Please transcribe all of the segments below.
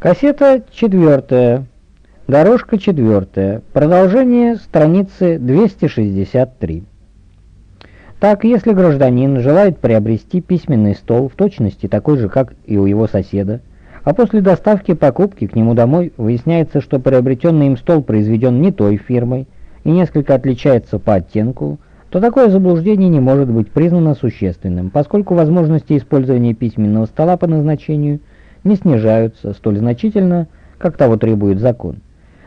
Кассета четвертая. Дорожка четвертая. Продолжение страницы 263. Так, если гражданин желает приобрести письменный стол в точности такой же, как и у его соседа, а после доставки покупки к нему домой выясняется, что приобретенный им стол произведен не той фирмой и несколько отличается по оттенку, то такое заблуждение не может быть признано существенным, поскольку возможности использования письменного стола по назначению – не снижаются столь значительно, как того требует закон.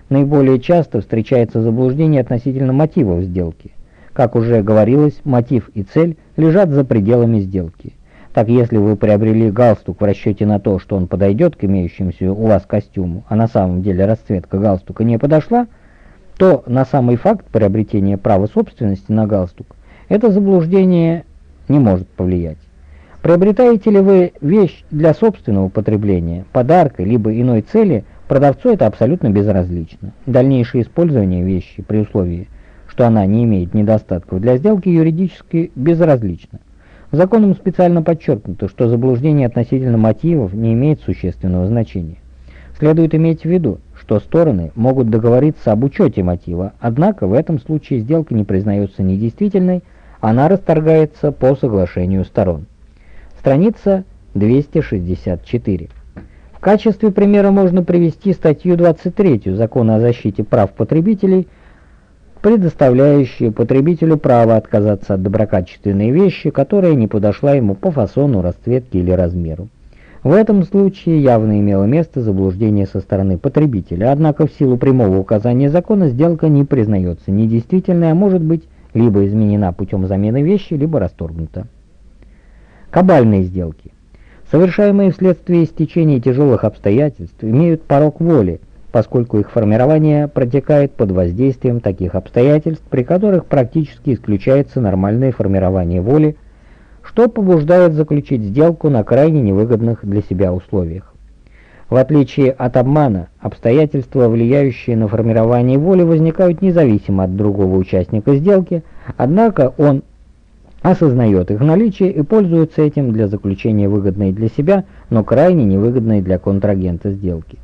Наиболее часто встречается заблуждение относительно мотивов сделки. Как уже говорилось, мотив и цель лежат за пределами сделки. Так если вы приобрели галстук в расчете на то, что он подойдет к имеющемуся у вас костюму, а на самом деле расцветка галстука не подошла, то на самый факт приобретения права собственности на галстук это заблуждение не может повлиять. Приобретаете ли вы вещь для собственного потребления, подарка, либо иной цели, продавцу это абсолютно безразлично. Дальнейшее использование вещи при условии, что она не имеет недостатков для сделки, юридически безразлично. Законом специально подчеркнуто, что заблуждение относительно мотивов не имеет существенного значения. Следует иметь в виду, что стороны могут договориться об учете мотива, однако в этом случае сделка не признается недействительной, она расторгается по соглашению сторон. Страница 264. В качестве примера можно привести статью 23 Закона о защите прав потребителей, предоставляющую потребителю право отказаться от доброкачественной вещи, которая не подошла ему по фасону, расцветке или размеру. В этом случае явно имело место заблуждение со стороны потребителя, однако в силу прямого указания закона сделка не признается недействительной, а может быть либо изменена путем замены вещи, либо расторгнута. Кабальные сделки, совершаемые вследствие стечения тяжелых обстоятельств, имеют порог воли, поскольку их формирование протекает под воздействием таких обстоятельств, при которых практически исключается нормальное формирование воли, что побуждает заключить сделку на крайне невыгодных для себя условиях. В отличие от обмана, обстоятельства, влияющие на формирование воли, возникают независимо от другого участника сделки, однако он осознает их наличие и пользуется этим для заключения выгодной для себя, но крайне невыгодной для контрагента сделки.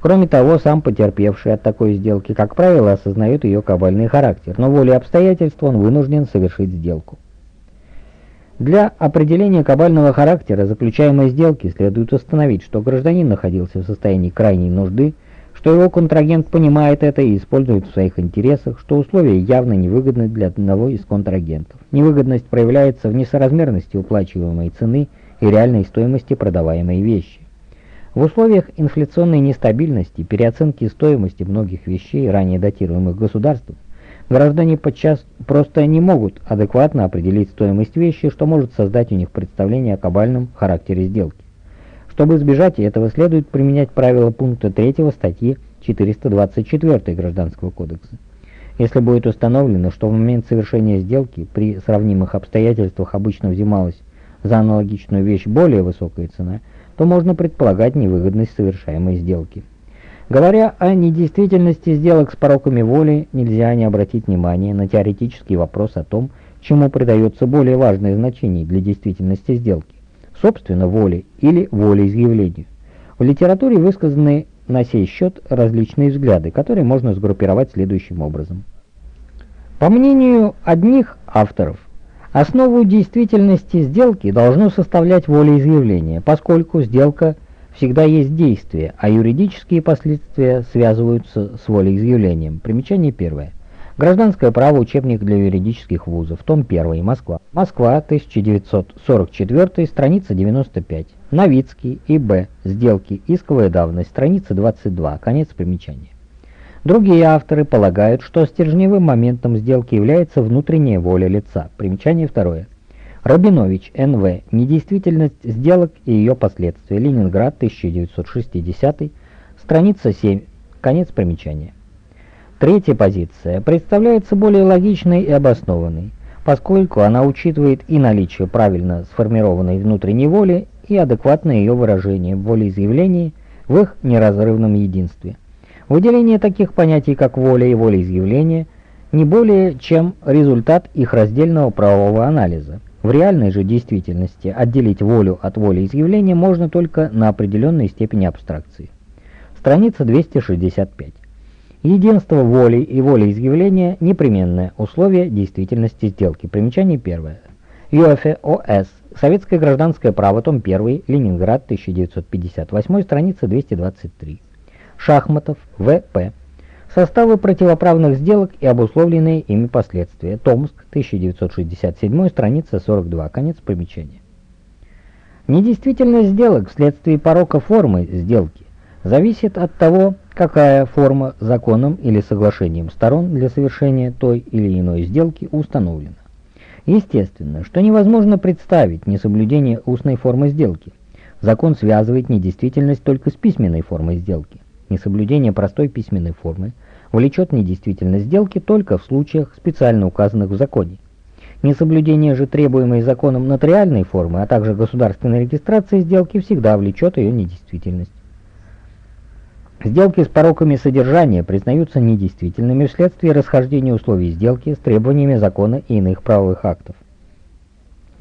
Кроме того, сам потерпевший от такой сделки, как правило, осознает ее кабальный характер, но волей обстоятельств он вынужден совершить сделку. Для определения кабального характера заключаемой сделки следует установить, что гражданин находился в состоянии крайней нужды, что его контрагент понимает это и использует в своих интересах, что условия явно невыгодны для одного из контрагентов. Невыгодность проявляется в несоразмерности уплачиваемой цены и реальной стоимости продаваемой вещи. В условиях инфляционной нестабильности, переоценки стоимости многих вещей, ранее датируемых государством, граждане подчас просто не могут адекватно определить стоимость вещи, что может создать у них представление о кабальном характере сделки. Чтобы избежать этого, следует применять правила пункта 3 статьи 424 Гражданского кодекса. Если будет установлено, что в момент совершения сделки при сравнимых обстоятельствах обычно взималась за аналогичную вещь более высокая цена, то можно предполагать невыгодность совершаемой сделки. Говоря о недействительности сделок с пороками воли, нельзя не обратить внимание на теоретический вопрос о том, чему придается более важное значение для действительности сделки собственно, воле или волеизъявлению. В литературе высказаны на сей счет различные взгляды, которые можно сгруппировать следующим образом. По мнению одних авторов, основу действительности сделки должно составлять волеизъявление, поскольку сделка всегда есть действие, а юридические последствия связываются с волеизъявлением. Примечание первое. Гражданское право. Учебник для юридических вузов. Том 1. Москва. Москва, 1944, страница 95. Новицкий, И.Б. Сделки. Исковая давность. Страница 22. Конец примечания. Другие авторы полагают, что стержневым моментом сделки является внутренняя воля лица. Примечание второе. Рабинович, Н.В. Недействительность сделок и ее последствия. Ленинград, 1960. Страница 7. Конец примечания. Третья позиция представляется более логичной и обоснованной, поскольку она учитывает и наличие правильно сформированной внутренней воли, и адекватное ее выражение в волеизъявлении в их неразрывном единстве. Выделение таких понятий, как воля и волеизъявление, не более чем результат их раздельного правового анализа. В реальной же действительности отделить волю от волеизъявления можно только на определенной степени абстракции. Страница 265. Единство воли и волеизъявления – непременное условие действительности сделки. Примечание первое. ЮЭФ ОС. Советское гражданское право, том 1, Ленинград, 1958, страница 223. Шахматов, В.П. Составы противоправных сделок и обусловленные ими последствия. Томск, 1967, страница 42. Конец примечания. Недействительность сделок вследствие порока формы сделки зависит от того, какая форма законом или соглашением сторон для совершения той или иной сделки установлена. Естественно, что невозможно представить несоблюдение устной формы сделки. Закон связывает недействительность только с письменной формой сделки. Несоблюдение простой письменной формы влечет недействительность сделки только в случаях, специально указанных в законе. Несоблюдение же требуемой законом нотариальной формы, а также государственной регистрации сделки всегда влечет ее недействительность. Сделки с пороками содержания признаются недействительными вследствие расхождения условий сделки с требованиями закона и иных правовых актов.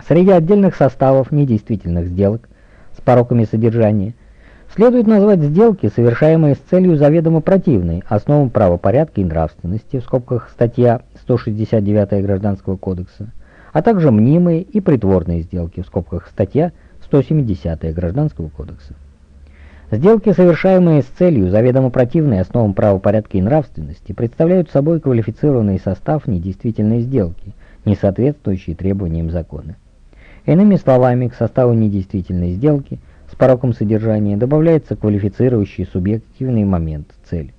Среди отдельных составов недействительных сделок с пороками содержания Следует назвать сделки, совершаемые с целью заведомо противной основам правопорядка и нравственности, в скобках статья 169 Гражданского кодекса, а также мнимые и притворные сделки, в скобках статья 170 Гражданского кодекса. Сделки, совершаемые с целью заведомо противной основам правопорядка и нравственности, представляют собой квалифицированный состав недействительной сделки, не соответствующий требованиям закона. Иными словами, к составу недействительной сделки – с пороком содержания добавляется квалифицирующий субъективный момент, цель.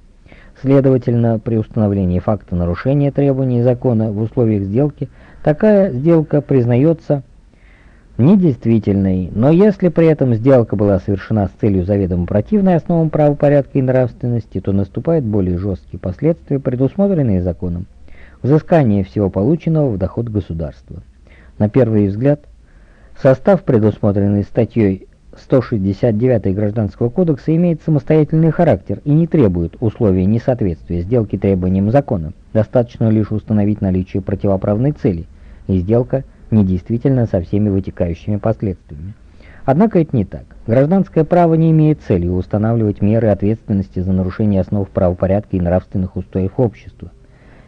Следовательно, при установлении факта нарушения требований закона в условиях сделки, такая сделка признается недействительной, но если при этом сделка была совершена с целью заведомо противной основам правопорядка и нравственности, то наступают более жесткие последствия, предусмотренные законом. Взыскание всего полученного в доход государства. На первый взгляд, состав, предусмотренный статьей 169 Гражданского кодекса имеет самостоятельный характер и не требует условий несоответствия сделки требованиям закона. Достаточно лишь установить наличие противоправной цели, и сделка недействительна со всеми вытекающими последствиями. Однако это не так. Гражданское право не имеет цели устанавливать меры ответственности за нарушение основ правопорядка и нравственных устоев общества.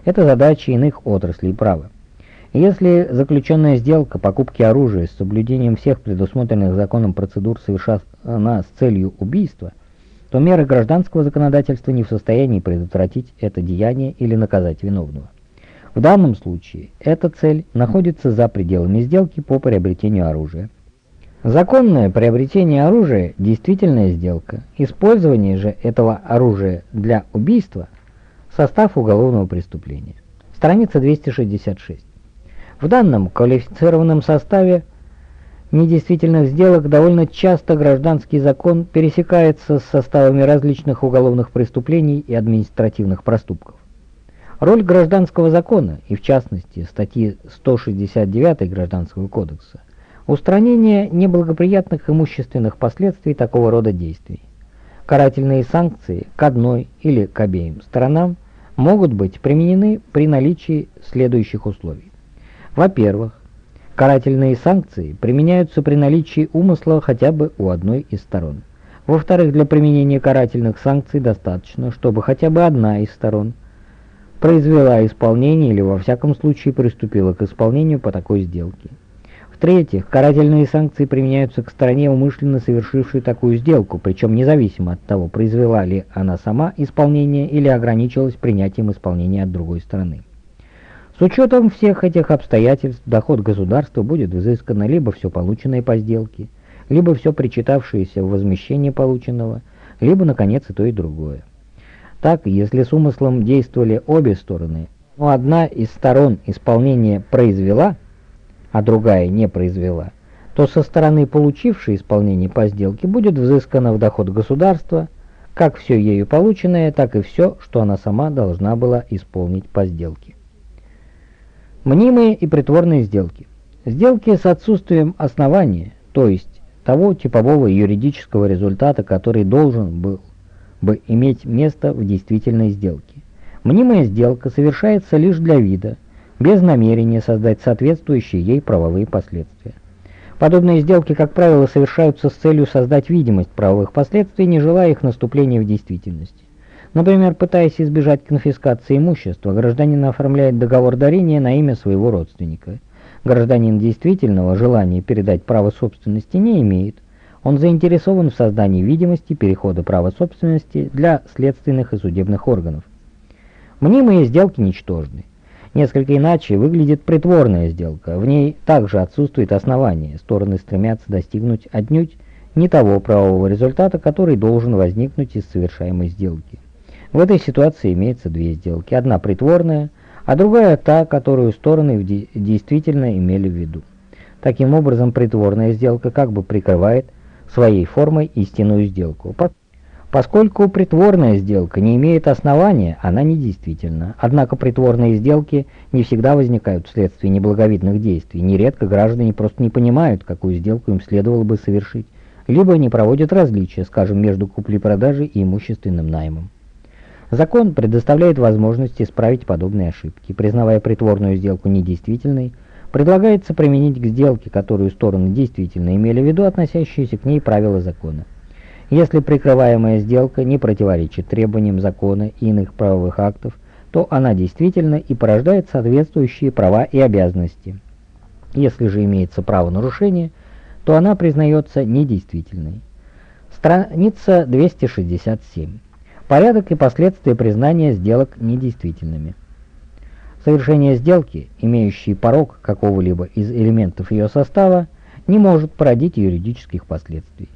Это задача иных отраслей права. Если заключенная сделка покупки оружия с соблюдением всех предусмотренных законом процедур совершена с целью убийства, то меры гражданского законодательства не в состоянии предотвратить это деяние или наказать виновного. В данном случае эта цель находится за пределами сделки по приобретению оружия. Законное приобретение оружия – действительная сделка. Использование же этого оружия для убийства – состав уголовного преступления. Страница 266. В данном квалифицированном составе недействительных сделок довольно часто гражданский закон пересекается с составами различных уголовных преступлений и административных проступков. Роль гражданского закона, и в частности статьи 169 Гражданского кодекса, устранение неблагоприятных имущественных последствий такого рода действий. Карательные санкции к одной или к обеим сторонам могут быть применены при наличии следующих условий. Во-первых, карательные санкции применяются при наличии умысла хотя бы у одной из сторон. Во-вторых, для применения карательных санкций достаточно, чтобы хотя бы одна из сторон произвела исполнение или во всяком случае приступила к исполнению по такой сделке. В-третьих, карательные санкции применяются к стороне, умышленно совершившей такую сделку, причем независимо от того, произвела ли она сама исполнение или ограничилась принятием исполнения от другой стороны. С учетом всех этих обстоятельств доход государства будет взыскано либо все полученное по сделке, либо все причитавшееся в возмещение полученного, либо, наконец, и то, и другое. Так, если с умыслом действовали обе стороны, но одна из сторон исполнения произвела, а другая не произвела, то со стороны получившей исполнение по сделке будет взыскано в доход государства как все ею полученное, так и все, что она сама должна была исполнить по сделке. Мнимые и притворные сделки. Сделки с отсутствием основания, то есть того типового юридического результата, который должен был бы иметь место в действительной сделке. Мнимая сделка совершается лишь для вида, без намерения создать соответствующие ей правовые последствия. Подобные сделки, как правило, совершаются с целью создать видимость правовых последствий, не желая их наступления в действительности. Например, пытаясь избежать конфискации имущества, гражданин оформляет договор дарения на имя своего родственника. Гражданин действительного желания передать право собственности не имеет. Он заинтересован в создании видимости перехода права собственности для следственных и судебных органов. Мнимые сделки ничтожны. Несколько иначе выглядит притворная сделка. В ней также отсутствует основание. Стороны стремятся достигнуть отнюдь не того правового результата, который должен возникнуть из совершаемой сделки. В этой ситуации имеется две сделки. Одна притворная, а другая та, которую стороны действительно имели в виду. Таким образом, притворная сделка как бы прикрывает своей формой истинную сделку. Поскольку притворная сделка не имеет основания, она недействительна. Однако притворные сделки не всегда возникают вследствие неблаговидных действий. Нередко граждане просто не понимают, какую сделку им следовало бы совершить, либо не проводят различия, скажем, между куплей-продажей и имущественным наймом. Закон предоставляет возможность исправить подобные ошибки. Признавая притворную сделку недействительной, предлагается применить к сделке, которую стороны действительно имели в виду, относящиеся к ней правила закона. Если прикрываемая сделка не противоречит требованиям закона и иных правовых актов, то она действительно и порождает соответствующие права и обязанности. Если же имеется право нарушения, то она признается недействительной. Страница 267. Порядок и последствия признания сделок недействительными. Совершение сделки, имеющей порог какого-либо из элементов ее состава, не может породить юридических последствий.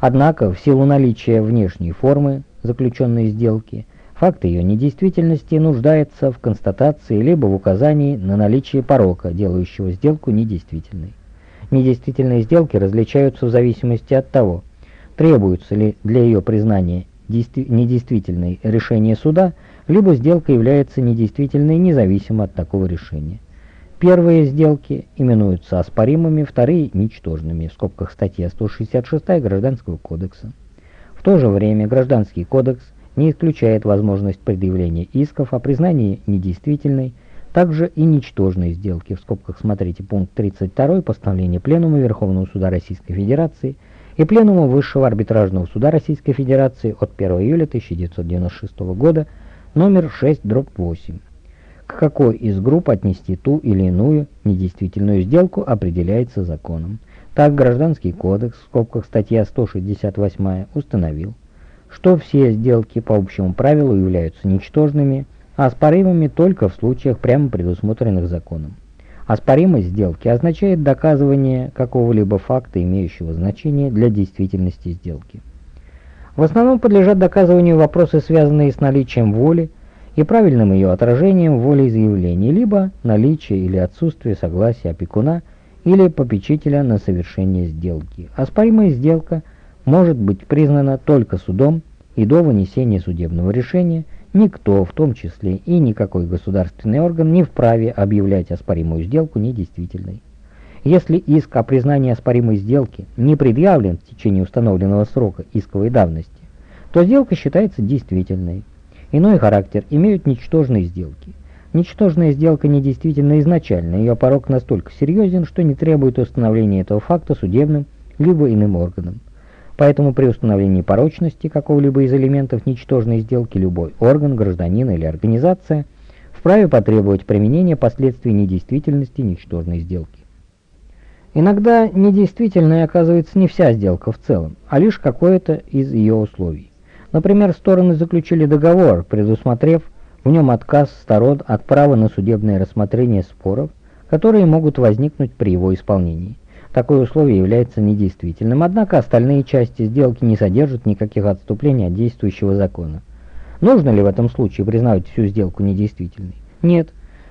Однако, в силу наличия внешней формы заключенной сделки, факт ее недействительности нуждается в констатации либо в указании на наличие порока, делающего сделку недействительной. Недействительные сделки различаются в зависимости от того, требуется ли для ее признания недействительной решение суда, либо сделка является недействительной независимо от такого решения. Первые сделки именуются оспоримыми, вторые – ничтожными, в скобках статья 166 Гражданского кодекса. В то же время Гражданский кодекс не исключает возможность предъявления исков о признании недействительной, также и ничтожной сделки, в скобках смотрите пункт 32 постановления Пленума Верховного Суда Российской Федерации – и Пленума Высшего арбитражного суда Российской Федерации от 1 июля 1996 года номер 6 дробь 8. К какой из групп отнести ту или иную недействительную сделку определяется законом. Так Гражданский кодекс, в скобках статья 168, установил, что все сделки по общему правилу являются ничтожными, а оспоримыми только в случаях прямо предусмотренных законом. Оспоримость сделки означает доказывание какого-либо факта, имеющего значение для действительности сделки. В основном подлежат доказыванию вопросы, связанные с наличием воли и правильным ее отражением в волеизъявлении, либо наличие или отсутствие согласия опекуна или попечителя на совершение сделки. Оспоримая сделка может быть признана только судом и до вынесения судебного решения – Никто, в том числе и никакой государственный орган, не вправе объявлять оспоримую сделку недействительной. Если иск о признании оспоримой сделки не предъявлен в течение установленного срока исковой давности, то сделка считается действительной. Иной характер имеют ничтожные сделки. Ничтожная сделка недействительна изначально, ее порог настолько серьезен, что не требует установления этого факта судебным либо иным органом. Поэтому при установлении порочности какого-либо из элементов ничтожной сделки любой орган, гражданин или организация вправе потребовать применения последствий недействительности ничтожной сделки. Иногда недействительной оказывается не вся сделка в целом, а лишь какое-то из ее условий. Например, стороны заключили договор, предусмотрев в нем отказ сторон от права на судебное рассмотрение споров, которые могут возникнуть при его исполнении. Такое условие является недействительным, однако остальные части сделки не содержат никаких отступлений от действующего закона. Нужно ли в этом случае признавать всю сделку недействительной? Нет.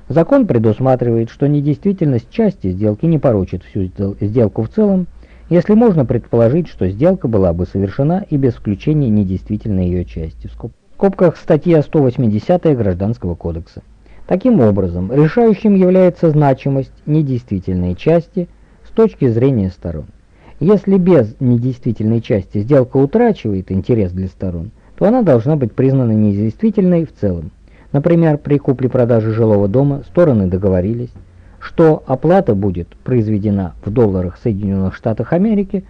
Закон предусматривает, что недействительность части сделки не порочит всю сделку в целом, если можно предположить, что сделка была бы совершена и без включения недействительной ее части. В скобках статья 180 Гражданского кодекса. Таким образом, решающим является значимость недействительной части – точки зрения сторон. Если без недействительной части сделка утрачивает интерес для сторон, то она должна быть признана недействительной в целом. Например, при купле-продаже жилого дома стороны договорились что оплата будет произведена в долларах Соединенных Штатов Америки,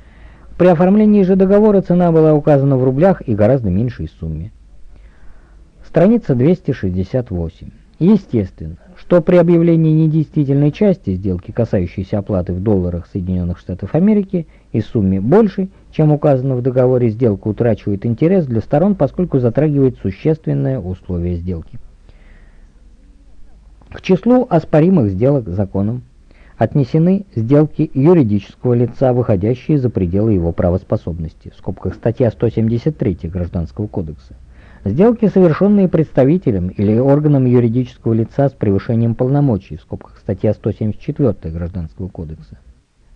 при оформлении же договора цена была указана в рублях и гораздо меньшей сумме. Страница 268. Естественно, что при объявлении недействительной части сделки, касающейся оплаты в долларах Соединенных Штатов Америки и сумме больше, чем указано в договоре, сделка утрачивает интерес для сторон, поскольку затрагивает существенное условие сделки. К числу оспоримых сделок законом отнесены сделки юридического лица, выходящие за пределы его правоспособности, в скобках статья 173 Гражданского кодекса. Сделки, совершенные представителем или органом юридического лица с превышением полномочий, в скобках статья 174 Гражданского кодекса.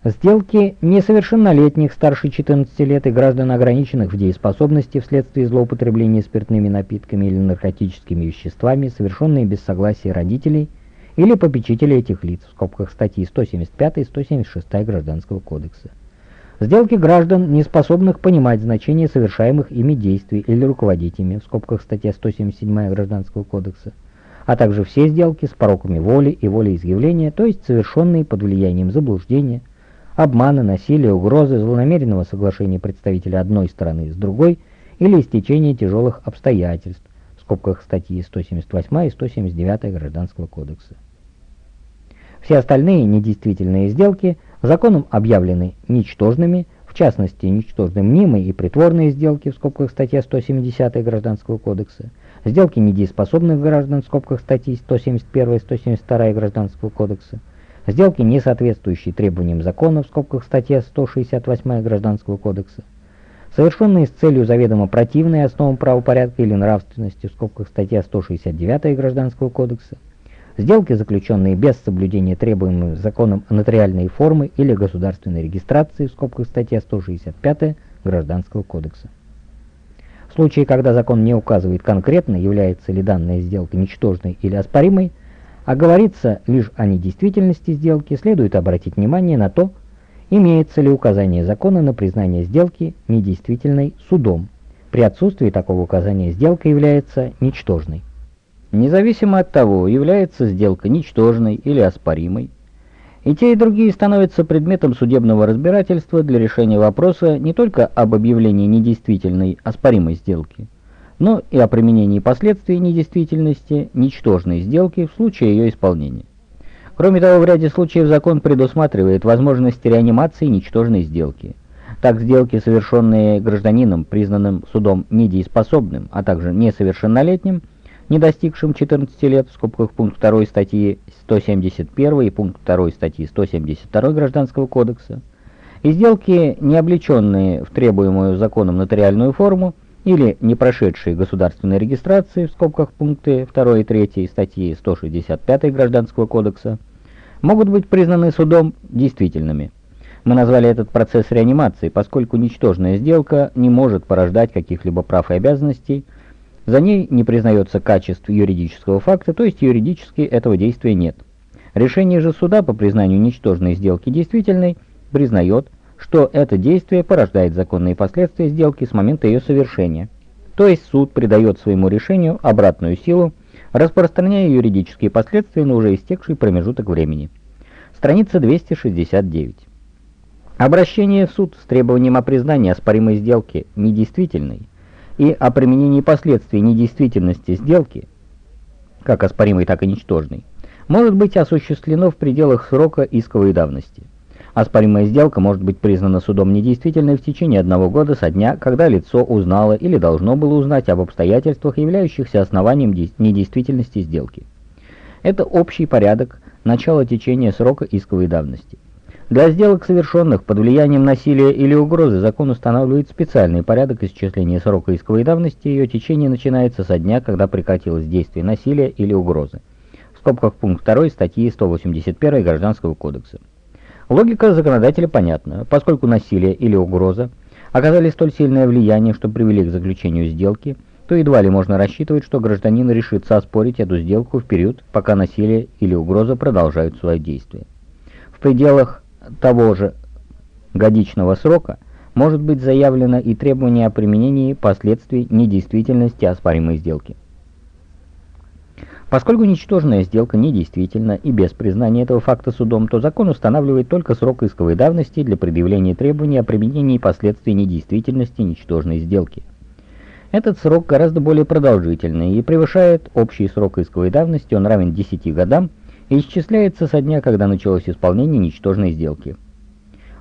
Сделки несовершеннолетних старше 14 лет и граждан, ограниченных в дееспособности вследствие злоупотребления спиртными напитками или наркотическими веществами, совершенные без согласия родителей или попечителей этих лиц, в скобках статьи 175 и 176 Гражданского кодекса. Сделки граждан, не способных понимать значение совершаемых ими действий или руководить ими, в скобках статья 177 Гражданского кодекса, а также все сделки с пороками воли и волеизъявления, то есть совершенные под влиянием заблуждения, обмана, насилия, угрозы, злонамеренного соглашения представителя одной стороны с другой или истечения тяжелых обстоятельств, в скобках статьи 178 и 179 Гражданского кодекса. Все остальные недействительные сделки – законом объявлены ничтожными, в частности, ничтожны мнимые и притворные сделки в скобках статья 170 Гражданского кодекса, сделки недееспособных граждан в скобках статьи 171 и 172 Гражданского кодекса, сделки, не соответствующие требованиям закона в скобках статья 168 Гражданского кодекса, совершенные с целью заведомо противной основам правопорядка или нравственности в скобках статья 169 Гражданского кодекса, Сделки, заключенные без соблюдения требуемых законом нотариальной формы или государственной регистрации, в скобках статья 165 Гражданского кодекса. В случае, когда закон не указывает конкретно, является ли данная сделка ничтожной или оспоримой, а говорится лишь о недействительности сделки, следует обратить внимание на то, имеется ли указание закона на признание сделки недействительной судом. При отсутствии такого указания сделка является ничтожной. Независимо от того, является сделка ничтожной или оспоримой, и те и другие становятся предметом судебного разбирательства для решения вопроса не только об объявлении недействительной оспоримой сделки, но и о применении последствий недействительности ничтожной сделки в случае ее исполнения. Кроме того, в ряде случаев закон предусматривает возможность реанимации ничтожной сделки. Так, сделки, совершенные гражданином, признанным судом недееспособным, а также несовершеннолетним, не достигшим 14 лет, в скобках пункт 2 статьи 171 и пункт 2 статьи 172 Гражданского кодекса, и сделки, не облеченные в требуемую законом нотариальную форму, или не прошедшие государственной регистрации, в скобках пункты 2 и 3 статьи 165 Гражданского кодекса, могут быть признаны судом действительными. Мы назвали этот процесс реанимацией, поскольку ничтожная сделка не может порождать каких-либо прав и обязанностей, за ней не признается качеств юридического факта, то есть юридически этого действия нет. Решение же суда по признанию ничтожной сделки действительной признает, что это действие порождает законные последствия сделки с момента ее совершения. То есть суд придает своему решению обратную силу, распространяя юридические последствия на уже истекший промежуток времени. Страница 269. Обращение в суд с требованием о признании оспоримой сделки недействительной и о применении последствий недействительности сделки, как оспоримой, так и ничтожной, может быть осуществлено в пределах срока исковой давности. Оспоримая сделка может быть признана судом недействительной в течение одного года со дня, когда лицо узнало или должно было узнать об обстоятельствах, являющихся основанием недействительности сделки. Это общий порядок начала течения срока исковой давности. Для сделок, совершенных под влиянием насилия или угрозы, закон устанавливает специальный порядок исчисления срока исковой давности, ее течение начинается со дня, когда прекратилось действие насилия или угрозы. В скобках пункт 2 статьи 181 Гражданского кодекса. Логика законодателя понятна, поскольку насилие или угроза оказали столь сильное влияние, что привели к заключению сделки, то едва ли можно рассчитывать, что гражданин решится оспорить эту сделку в период, пока насилие или угроза продолжают свое действие. В пределах того же годичного срока может быть заявлено и требование о применении последствий недействительности оспаримой сделки. Поскольку ничтожная сделка недействительна и без признания этого факта судом, то закон устанавливает только срок исковой давности для предъявления требований о применении последствий недействительности ничтожной сделки. Этот срок гораздо более продолжительный и превышает общий срок исковой давности, он равен 10 годам исчисляется со дня, когда началось исполнение ничтожной сделки.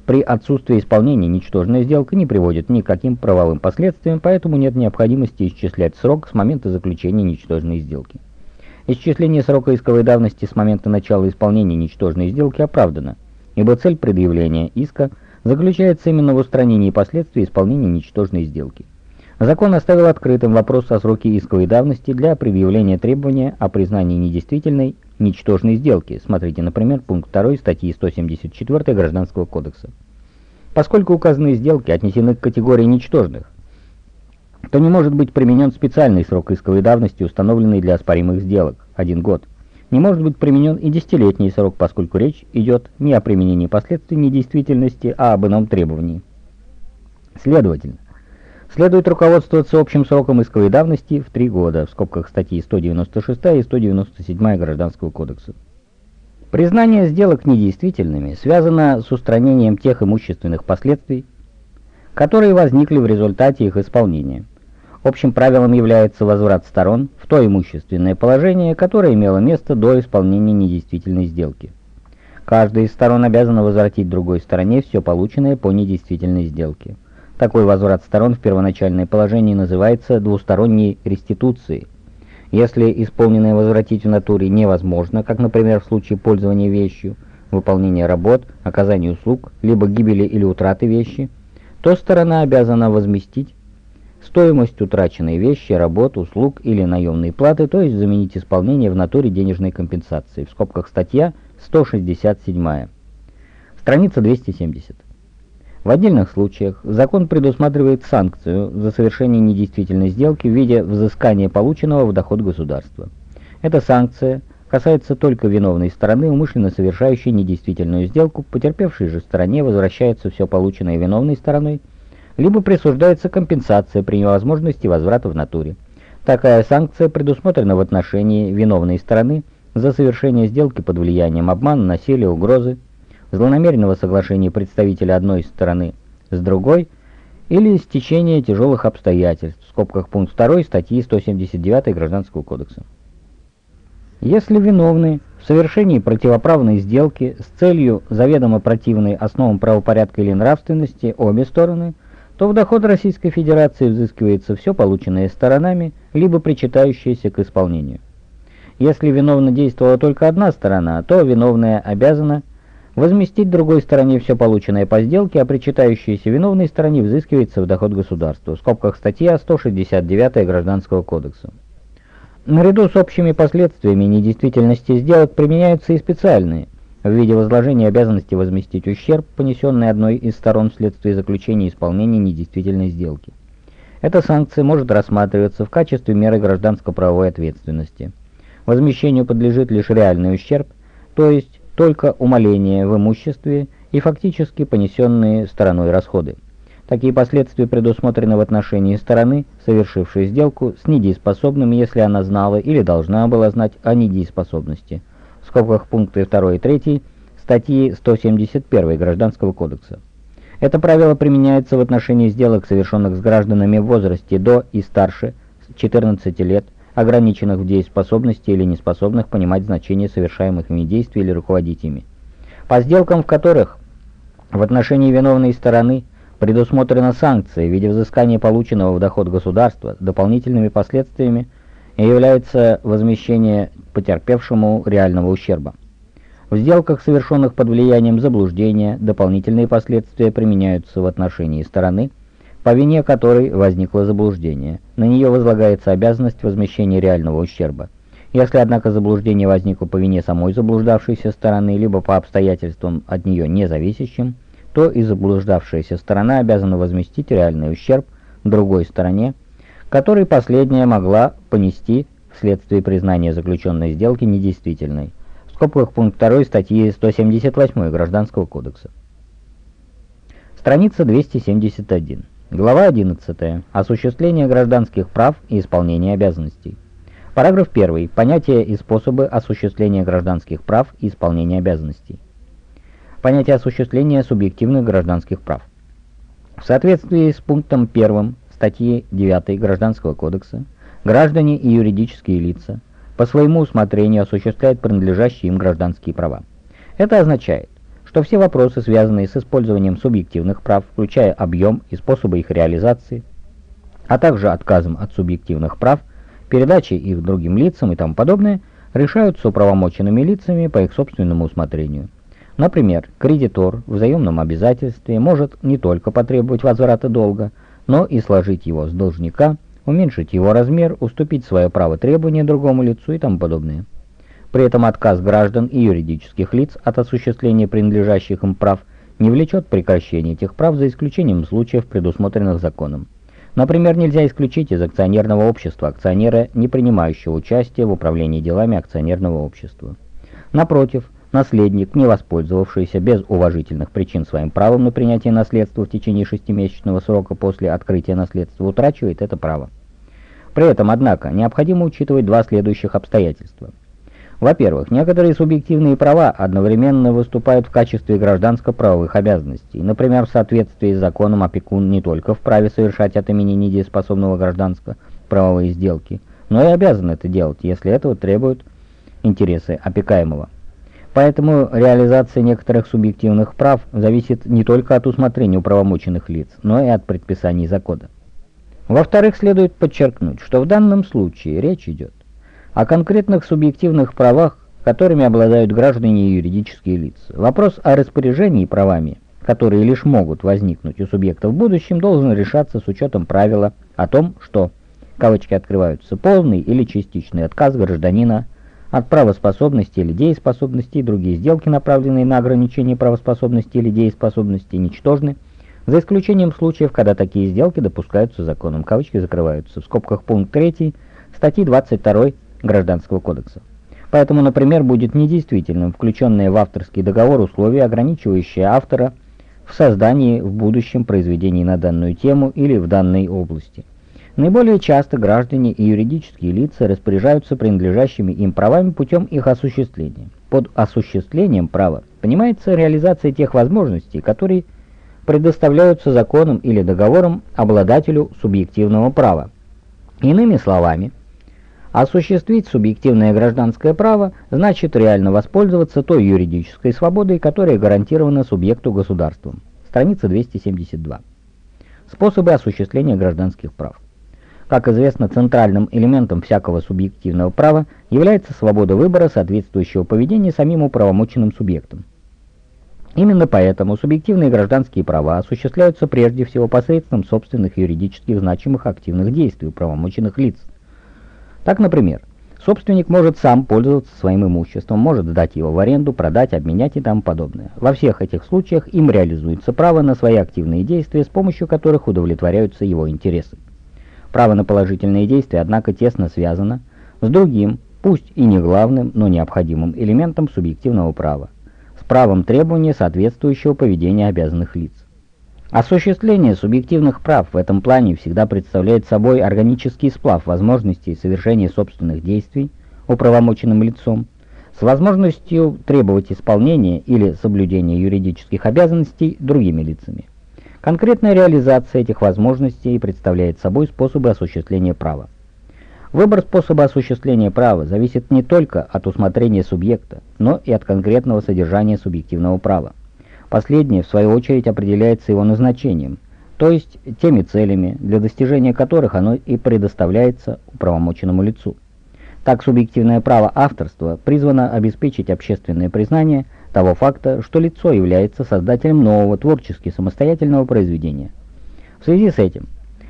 При отсутствии исполнения ничтожная сделка не приводит ни к каким правовым последствиям, поэтому нет необходимости исчислять срок с момента заключения ничтожной сделки. Исчисление срока исковой давности с момента начала исполнения ничтожной сделки оправдано, ибо цель предъявления иска заключается именно в устранении последствий исполнения ничтожной сделки. Закон оставил открытым вопрос о сроке исковой давности для предъявления требования о признании недействительной ничтожной сделки. Смотрите, например, пункт 2 статьи 174 Гражданского кодекса. Поскольку указанные сделки отнесены к категории ничтожных, то не может быть применен специальный срок исковой давности, установленный для оспоримых сделок – один год. Не может быть применен и десятилетний срок, поскольку речь идет не о применении последствий недействительности, а об ином требовании. Следовательно, следует руководствоваться общим сроком исковой давности в три года, в скобках статьи 196 и 197 Гражданского кодекса. Признание сделок недействительными связано с устранением тех имущественных последствий, которые возникли в результате их исполнения. Общим правилом является возврат сторон в то имущественное положение, которое имело место до исполнения недействительной сделки. Каждая из сторон обязана возвратить другой стороне все полученное по недействительной сделке. Такой возврат сторон в первоначальное положение называется двусторонней реституцией. Если исполненное возвратить в натуре невозможно, как, например, в случае пользования вещью, выполнения работ, оказания услуг, либо гибели или утраты вещи, то сторона обязана возместить стоимость утраченной вещи, работ, услуг или наемной платы, то есть заменить исполнение в натуре денежной компенсации. В скобках статья 167. Страница 270. В отдельных случаях закон предусматривает санкцию за совершение недействительной сделки в виде взыскания полученного в доход государства. Эта санкция касается только виновной стороны, умышленно совершающей недействительную сделку, потерпевшей же стороне возвращается все полученное виновной стороной, либо присуждается компенсация при невозможности возврата в натуре. Такая санкция предусмотрена в отношении виновной стороны за совершение сделки под влиянием обмана, насилия, угрозы, злонамеренного соглашения представителя одной стороны с другой или стечения тяжелых обстоятельств, в скобках пункт 2 статьи 179 Гражданского кодекса. Если виновны в совершении противоправной сделки с целью заведомо противной основам правопорядка или нравственности обе стороны – то в доход Российской Федерации взыскивается все полученное сторонами, либо причитающееся к исполнению. Если виновно действовала только одна сторона, то виновная обязана возместить другой стороне все полученное по сделке, а причитающееся виновной стороне взыскивается в доход государства. В скобках статья 169 Гражданского кодекса. Наряду с общими последствиями недействительности сделок применяются и специальные – в виде возложения обязанности возместить ущерб, понесенный одной из сторон вследствие заключения исполнения недействительной сделки. Эта санкция может рассматриваться в качестве меры гражданско-правовой ответственности. Возмещению подлежит лишь реальный ущерб, то есть только умаление в имуществе и фактически понесенные стороной расходы. Такие последствия предусмотрены в отношении стороны, совершившей сделку с недееспособным, если она знала или должна была знать о недееспособности – скобках пункты 2 и 3 статьи 171 Гражданского кодекса. Это правило применяется в отношении сделок, совершенных с гражданами в возрасте до и старше 14 лет, ограниченных в дееспособности или неспособных понимать значение совершаемых ими действий или руководить ими. По сделкам, в которых в отношении виновной стороны предусмотрена санкция в виде взыскания полученного в доход государства дополнительными последствиями является возмещение потерпевшему реального ущерба. В сделках, совершенных под влиянием заблуждения, дополнительные последствия применяются в отношении стороны, по вине которой возникло заблуждение. На нее возлагается обязанность возмещения реального ущерба. Если, однако, заблуждение возникло по вине самой заблуждавшейся стороны, либо по обстоятельствам от нее независящим, то и заблуждавшаяся сторона обязана возместить реальный ущерб другой стороне, который последняя могла понести вследствие признания заключенной сделки недействительной. В скобках пункт 2 статьи 178 Гражданского кодекса. Страница 271. Глава 11. Осуществление гражданских прав и исполнение обязанностей. Параграф 1. Понятие и способы осуществления гражданских прав и исполнения обязанностей. Понятие осуществления субъективных гражданских прав. В соответствии с пунктом 1 статьи 9 Гражданского кодекса, граждане и юридические лица по своему усмотрению осуществляют принадлежащие им гражданские права. Это означает, что все вопросы, связанные с использованием субъективных прав, включая объем и способы их реализации, а также отказом от субъективных прав, передачи их другим лицам и тому подобное, решаются управомоченными лицами по их собственному усмотрению. Например, кредитор в заемном обязательстве может не только потребовать возврата долга, но и сложить его с должника, уменьшить его размер, уступить свое право требования другому лицу и тому подобное. При этом отказ граждан и юридических лиц от осуществления принадлежащих им прав не влечет прекращения этих прав за исключением случаев, предусмотренных законом. Например, нельзя исключить из акционерного общества акционера, не принимающего участия в управлении делами акционерного общества. Напротив, наследник, не воспользовавшийся без уважительных причин своим правом на принятие наследства в течение шестимесячного срока после открытия наследства, утрачивает это право. При этом, однако, необходимо учитывать два следующих обстоятельства – во-первых, некоторые субъективные права одновременно выступают в качестве гражданско-правовых обязанностей. Например, в соответствии с законом опекун не только вправе совершать от имени недееспособного гражданска правовые сделки, но и обязан это делать, если этого требуют интересы опекаемого. Поэтому реализация некоторых субъективных прав зависит не только от усмотрения управомоченных лиц, но и от предписаний закона. Во-вторых, следует подчеркнуть, что в данном случае речь идет о конкретных субъективных правах, которыми обладают граждане и юридические лица. Вопрос о распоряжении правами, которые лишь могут возникнуть у субъекта в будущем, должен решаться с учетом правила о том, что, кавычки открываются, полный или частичный отказ гражданина от правоспособности или дееспособности и другие сделки, направленные на ограничение правоспособности или дееспособности, ничтожны, за исключением случаев, когда такие сделки допускаются законом. Кавычки закрываются. В скобках пункт 3 статьи 22 Гражданского кодекса. Поэтому, например, будет недействительным включенное в авторский договор условие, ограничивающее автора в создании в будущем произведений на данную тему или в данной области. Наиболее часто граждане и юридические лица распоряжаются принадлежащими им правами путем их осуществления. Под осуществлением права понимается реализация тех возможностей, которые предоставляются законом или договором обладателю субъективного права. Иными словами, Осуществить субъективное гражданское право значит реально воспользоваться той юридической свободой, которая гарантирована субъекту государством. Страница 272. Способы осуществления гражданских прав. Как известно, центральным элементом всякого субъективного права является свобода выбора соответствующего поведения самим управомоченным субъектом. Именно поэтому субъективные гражданские права осуществляются прежде всего посредством собственных юридических значимых активных действий управомоченных лиц – так, например, собственник может сам пользоваться своим имуществом, может сдать его в аренду, продать, обменять и тому подобное. Во всех этих случаях им реализуется право на свои активные действия, с помощью которых удовлетворяются его интересы. Право на положительные действия, однако, тесно связано с другим, пусть и не главным, но необходимым элементом субъективного права, с правом требования соответствующего поведения обязанных лиц. Осуществление субъективных прав в этом плане всегда представляет собой органический сплав возможностей совершения собственных действий управомоченным лицом с возможностью требовать исполнения или соблюдения юридических обязанностей другими лицами. Конкретная реализация этих возможностей представляет собой способы осуществления права. Выбор способа осуществления права зависит не только от усмотрения субъекта, но и от конкретного содержания субъективного права. Последнее, в свою очередь, определяется его назначением, то есть теми целями, для достижения которых оно и предоставляется управомоченному лицу. Так, субъективное право авторства призвано обеспечить общественное признание того факта, что лицо является создателем нового творчески самостоятельного произведения. В связи с этим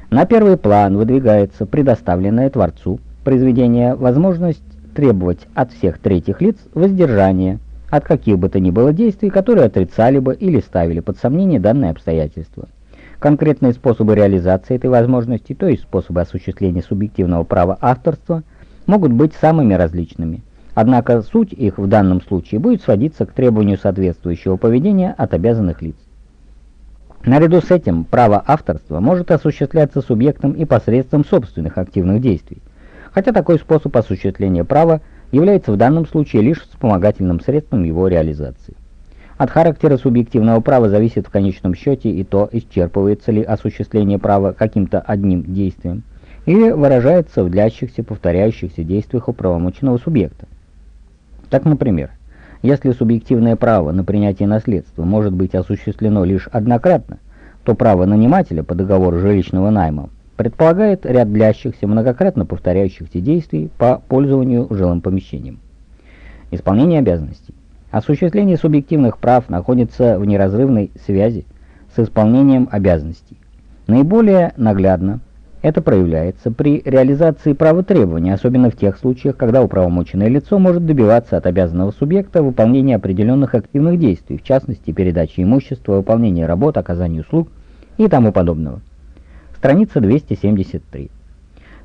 на первый план выдвигается предоставленная Творцу произведение возможность требовать от всех третьих лиц воздержания от каких бы то ни было действий, которые отрицали бы или ставили под сомнение данное обстоятельство. Конкретные способы реализации этой возможности, то есть способы осуществления субъективного права авторства, могут быть самыми различными. Однако суть их в данном случае будет сводиться к требованию соответствующего поведения от обязанных лиц. Наряду с этим право авторства может осуществляться субъектом и посредством собственных активных действий. хотя такой способ осуществления права является в данном случае лишь вспомогательным средством его реализации. От характера субъективного права зависит в конечном счете и то, исчерпывается ли осуществление права каким-то одним действием, или выражается в длящихся, повторяющихся действиях у правомочного субъекта. Так, например, если субъективное право на принятие наследства может быть осуществлено лишь однократно, то право нанимателя по договору жилищного найма предполагает ряд длящихся, многократно повторяющихся действий по пользованию жилым помещением. Исполнение обязанностей. Осуществление субъективных прав находится в неразрывной связи с исполнением обязанностей. Наиболее наглядно это проявляется при реализации права требования, особенно в тех случаях, когда управомоченное лицо может добиваться от обязанного субъекта выполнения определенных активных действий, в частности, передачи имущества, выполнения работ, оказания услуг и тому подобного. Страница 273.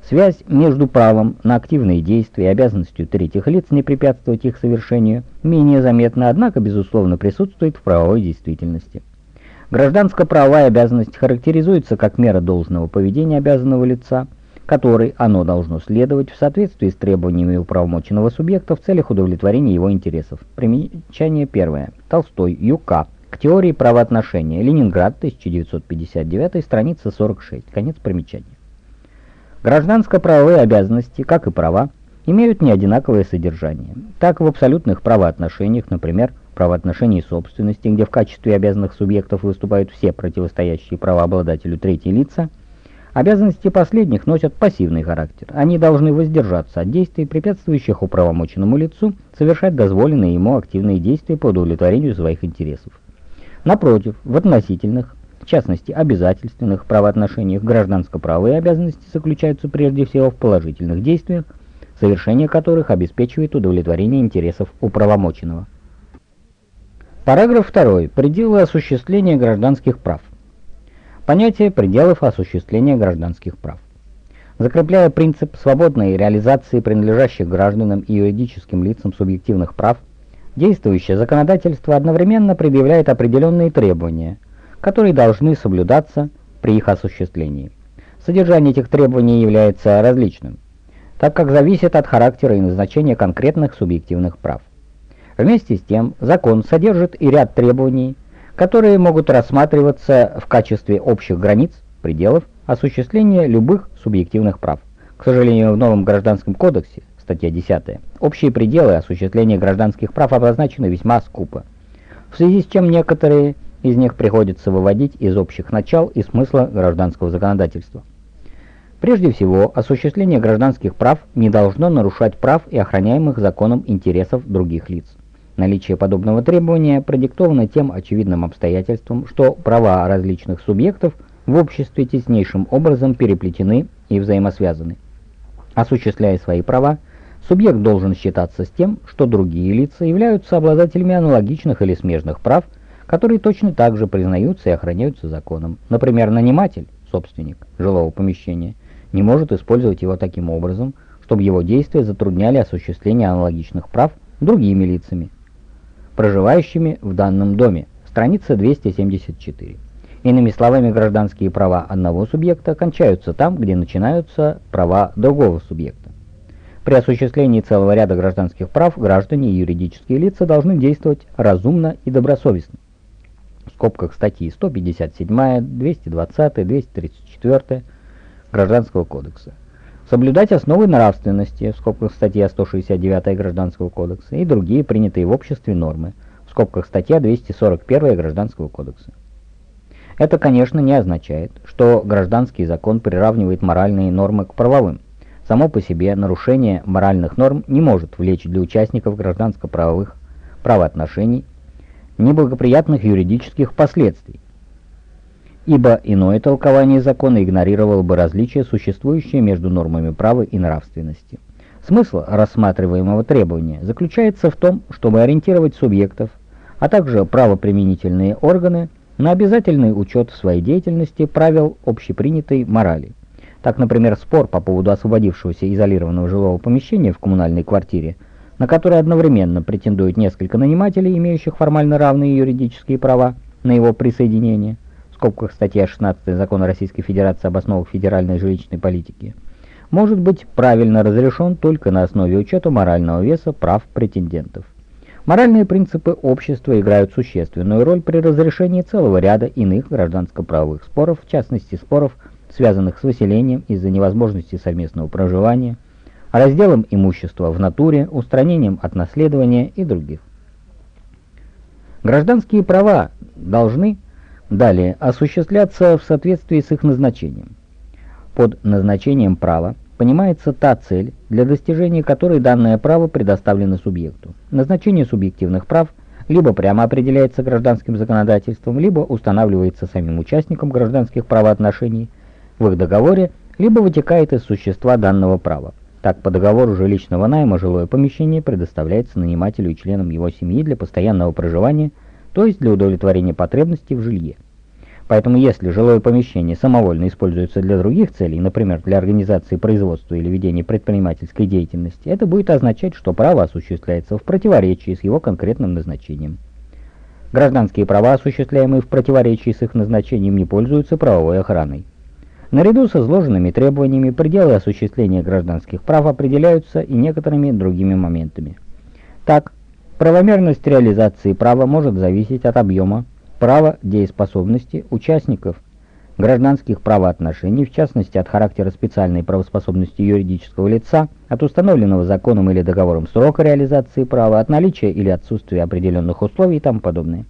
Связь между правом на активные действия и обязанностью третьих лиц не препятствовать их совершению менее заметна, однако, безусловно, присутствует в правовой действительности. Гражданско-правовая обязанность характеризуется как мера должного поведения обязанного лица, которой оно должно следовать в соответствии с требованиями управомоченного субъекта в целях удовлетворения его интересов. Примечание первое. Толстой, Юка. К теории правоотношения. Ленинград, 1959, страница 46. Конец примечания. Гражданско-правовые обязанности, как и права, имеют неодинаковое содержание. Так, в абсолютных правоотношениях, например, правоотношении собственности, где в качестве обязанных субъектов выступают все противостоящие правообладателю третьи лица, обязанности последних носят пассивный характер. Они должны воздержаться от действий, препятствующих управомоченному лицу совершать дозволенные ему активные действия по удовлетворению своих интересов. Напротив, в относительных, в частности, обязательственных правоотношениях гражданско-правовые обязанности заключаются прежде всего в положительных действиях, совершение которых обеспечивает удовлетворение интересов управомоченного. Параграф 2. Пределы осуществления гражданских прав. Понятие пределов осуществления гражданских прав. Закрепляя принцип свободной реализации принадлежащих гражданам и юридическим лицам субъективных прав, действующее законодательство одновременно предъявляет определенные требования – которые должны соблюдаться при их осуществлении. Содержание этих требований является различным, так как зависит от характера и назначения конкретных субъективных прав. Вместе с тем, закон содержит и ряд требований, которые могут рассматриваться в качестве общих границ, пределов осуществления любых субъективных прав. К сожалению, в новом Гражданском кодексе, статья 10, общие пределы осуществления гражданских прав обозначены весьма скупо, в связи с чем некоторые из них приходится выводить из общих начал и смысла гражданского законодательства. Прежде всего, осуществление гражданских прав не должно нарушать прав и охраняемых законом интересов других лиц. Наличие подобного требования продиктовано тем очевидным обстоятельством, что права различных субъектов в обществе теснейшим образом переплетены и взаимосвязаны. Осуществляя свои права, субъект должен считаться с тем, что другие лица являются обладателями аналогичных или смежных прав – которые точно так же признаются и охраняются законом. Например, наниматель, собственник жилого помещения, не может использовать его таким образом, чтобы его действия затрудняли осуществление аналогичных прав другими лицами, проживающими в данном доме. Страница 274. Иными словами, гражданские права одного субъекта кончаются там, где начинаются права другого субъекта. При осуществлении целого ряда гражданских прав граждане и юридические лица должны действовать разумно и добросовестно в скобках статьи 157, 220, 234 Гражданского кодекса. Соблюдать основы нравственности, в скобках статья 169 Гражданского кодекса, и другие принятые в обществе нормы, в скобках статья 241 Гражданского кодекса. Это, конечно, не означает, что гражданский закон приравнивает моральные нормы к правовым. Само по себе нарушение моральных норм не может влечь для участников гражданско-правовых правоотношений неблагоприятных юридических последствий, ибо иное толкование закона игнорировало бы различия, существующие между нормами права и нравственности. Смысл рассматриваемого требования заключается в том, чтобы ориентировать субъектов, а также правоприменительные органы на обязательный учет в своей деятельности правил общепринятой морали. Так, например, спор по поводу освободившегося изолированного жилого помещения в коммунальной квартире – на который одновременно претендуют несколько нанимателей, имеющих формально равные юридические права на его присоединение, в скобках статья 16 Закона Российской Федерации об основах федеральной жилищной политики, может быть правильно разрешен только на основе учета морального веса прав претендентов. Моральные принципы общества играют существенную роль при разрешении целого ряда иных гражданско-правовых споров, в частности споров, связанных с выселением из-за невозможности совместного проживания, разделом имущества в натуре, устранением от наследования и других. Гражданские права должны далее осуществляться в соответствии с их назначением. Под назначением права понимается та цель, для достижения которой данное право предоставлено субъекту. Назначение субъективных прав либо прямо определяется гражданским законодательством, либо устанавливается самим участником гражданских правоотношений в их договоре, либо вытекает из существа данного права. Так, по договору жилищного найма жилое помещение предоставляется нанимателю и членам его семьи для постоянного проживания, то есть для удовлетворения потребностей в жилье. Поэтому если жилое помещение самовольно используется для других целей, например, для организации производства или ведения предпринимательской деятельности, это будет означать, что право осуществляется в противоречии с его конкретным назначением. Гражданские права, осуществляемые в противоречии с их назначением, не пользуются правовой охраной. Наряду с изложенными требованиями пределы осуществления гражданских прав определяются и некоторыми другими моментами. Так, правомерность реализации права может зависеть от объема право дееспособности участников гражданских правоотношений, в частности от характера специальной правоспособности юридического лица, от установленного законом или договором срока реализации права, от наличия или отсутствия определенных условий и тому подобное.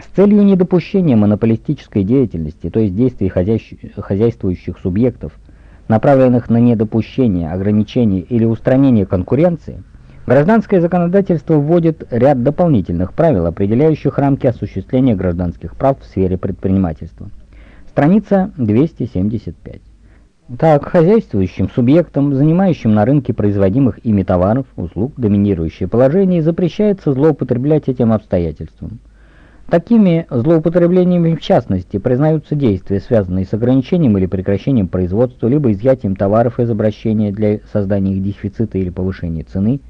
С целью недопущения монополистической деятельности, то есть действий хозяйствующих субъектов, направленных на недопущение, ограничение или устранение конкуренции, Гражданское законодательство вводит ряд дополнительных правил, определяющих рамки осуществления гражданских прав в сфере предпринимательства. Страница 275. Так, хозяйствующим субъектам, занимающим на рынке производимых ими товаров, услуг, доминирующее положение, запрещается злоупотреблять этим обстоятельством. Такими злоупотреблениями в частности признаются действия, связанные с ограничением или прекращением производства, либо изъятием товаров из обращения для создания их дефицита или повышения цены,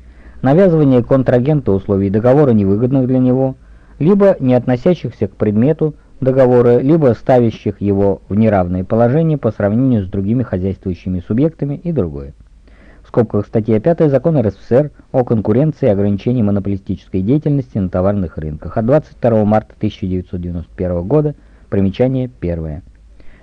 навязывание контрагента условий договора невыгодных для него, либо не относящихся к предмету договора, либо ставящих его в неравное положение по сравнению с другими хозяйствующими субъектами и другое. В скобках статья 5 Закона РСФСР о конкуренции и ограничении монополистической деятельности на товарных рынках от 22 марта 1991 года, примечание 1.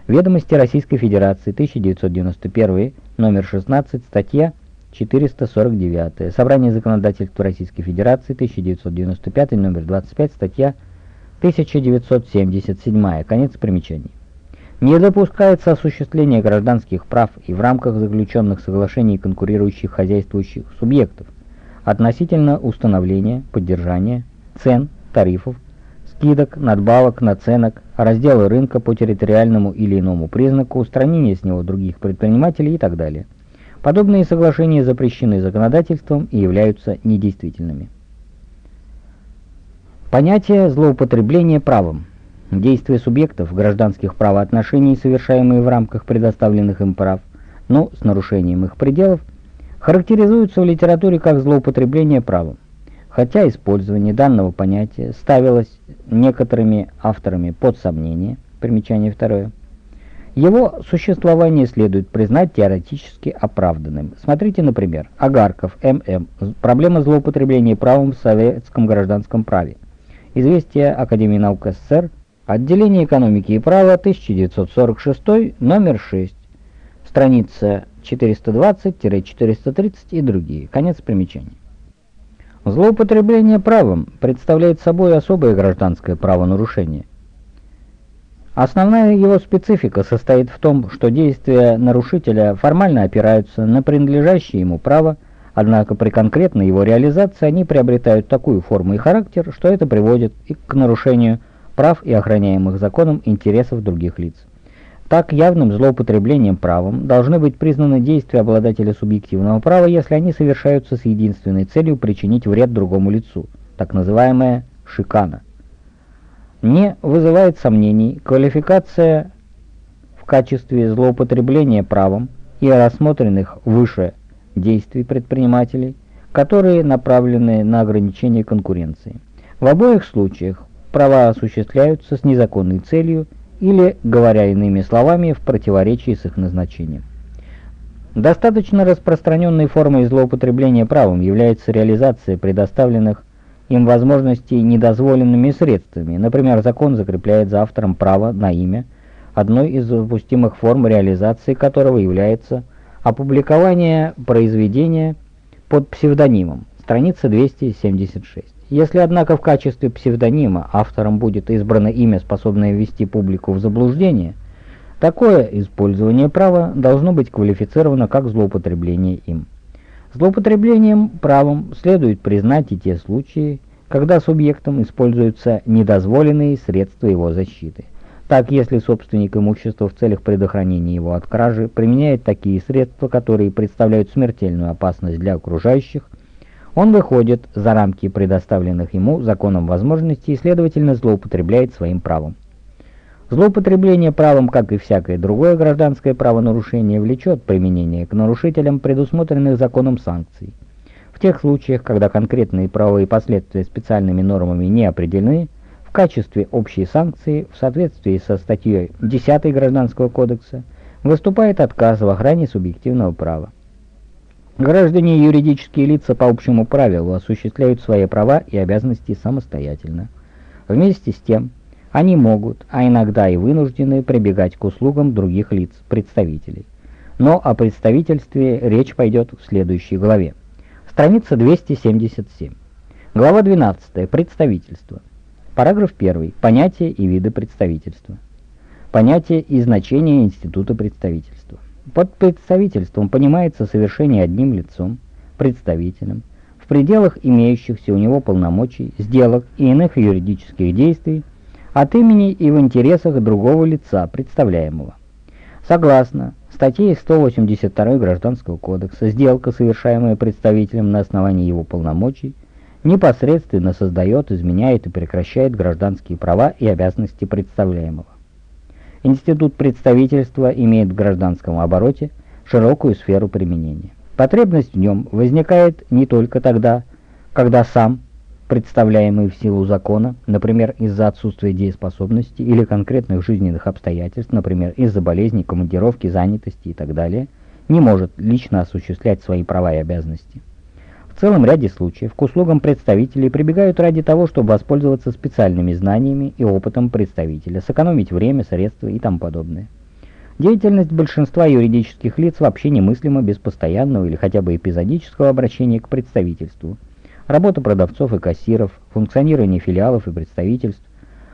Ведомости Российской Федерации 1991, номер 16, статья 449. Собрание законодательства Российской Федерации, 1995, номер 25, статья 1977. Конец примечаний. Не допускается осуществление гражданских прав и в рамках заключенных соглашений конкурирующих хозяйствующих субъектов относительно установления, поддержания, цен, тарифов, скидок, надбавок, наценок, раздела рынка по территориальному или иному признаку, устранения с него других предпринимателей и так далее. Подобные соглашения запрещены законодательством и являются недействительными. Понятие злоупотребления правом. Действия субъектов гражданских правоотношений, совершаемые в рамках предоставленных им прав, но с нарушением их пределов, характеризуются в литературе как злоупотребление правом, хотя использование данного понятия ставилось некоторыми авторами под сомнение, примечание второе, его существование следует признать теоретически оправданным. Смотрите, например, Агарков, М.М. Проблема злоупотребления правом в советском гражданском праве. Известие Академии наук СССР. Отделение экономики и права, 1946, номер 6. Страница 420-430 и другие. Конец примечания. Злоупотребление правом представляет собой особое гражданское правонарушение – Основная его специфика состоит в том, что действия нарушителя формально опираются на принадлежащее ему право, однако при конкретной его реализации они приобретают такую форму и характер, что это приводит и к нарушению прав и охраняемых законом интересов других лиц. Так, явным злоупотреблением правом должны быть признаны действия обладателя субъективного права, если они совершаются с единственной целью причинить вред другому лицу, так называемая шикана не вызывает сомнений квалификация в качестве злоупотребления правом и рассмотренных выше действий предпринимателей, которые направлены на ограничение конкуренции. В обоих случаях права осуществляются с незаконной целью или, говоря иными словами, в противоречии с их назначением. Достаточно распространенной формой злоупотребления правом является реализация предоставленных им возможностей недозволенными средствами. Например, закон закрепляет за автором право на имя, одной из допустимых форм реализации которого является опубликование произведения под псевдонимом. Страница 276. Если, однако, в качестве псевдонима автором будет избрано имя, способное ввести публику в заблуждение – Такое использование права должно быть квалифицировано как злоупотребление им. Злоупотреблением правом следует признать и те случаи, когда субъектом используются недозволенные средства его защиты. Так, если собственник имущества в целях предохранения его от кражи применяет такие средства, которые представляют смертельную опасность для окружающих, он выходит за рамки предоставленных ему законом возможностей и, следовательно, злоупотребляет своим правом. Злоупотребление правом, как и всякое другое гражданское правонарушение, влечет применение к нарушителям предусмотренных законом санкций. В тех случаях, когда конкретные правовые последствия специальными нормами не определены, в качестве общей санкции, в соответствии со статьей 10 Гражданского кодекса, выступает отказ в охране субъективного права. Граждане и юридические лица по общему правилу осуществляют свои права и обязанности самостоятельно. Вместе с тем, они могут, а иногда и вынуждены прибегать к услугам других лиц, представителей. Но о представительстве речь пойдет в следующей главе. Страница 277. Глава 12. Представительство. Параграф 1. Понятие и виды представительства. Понятие и значение института представительства. Под представительством понимается совершение одним лицом, представителем, в пределах имеющихся у него полномочий, сделок и иных юридических действий, от имени и в интересах другого лица, представляемого. Согласно статье 182 Гражданского кодекса, сделка, совершаемая представителем на основании его полномочий, непосредственно создает, изменяет и прекращает гражданские права и обязанности представляемого. Институт представительства имеет в гражданском обороте широкую сферу применения. Потребность в нем возникает не только тогда, когда сам представляемые в силу закона, например, из-за отсутствия дееспособности или конкретных жизненных обстоятельств, например, из-за болезни, командировки, занятости и так далее, не может лично осуществлять свои права и обязанности. В целом ряде случаев к услугам представителей прибегают ради того, чтобы воспользоваться специальными знаниями и опытом представителя, сэкономить время, средства и тому подобное. Деятельность большинства юридических лиц вообще немыслима без постоянного или хотя бы эпизодического обращения к представительству – работа продавцов и кассиров, функционирование филиалов и представительств,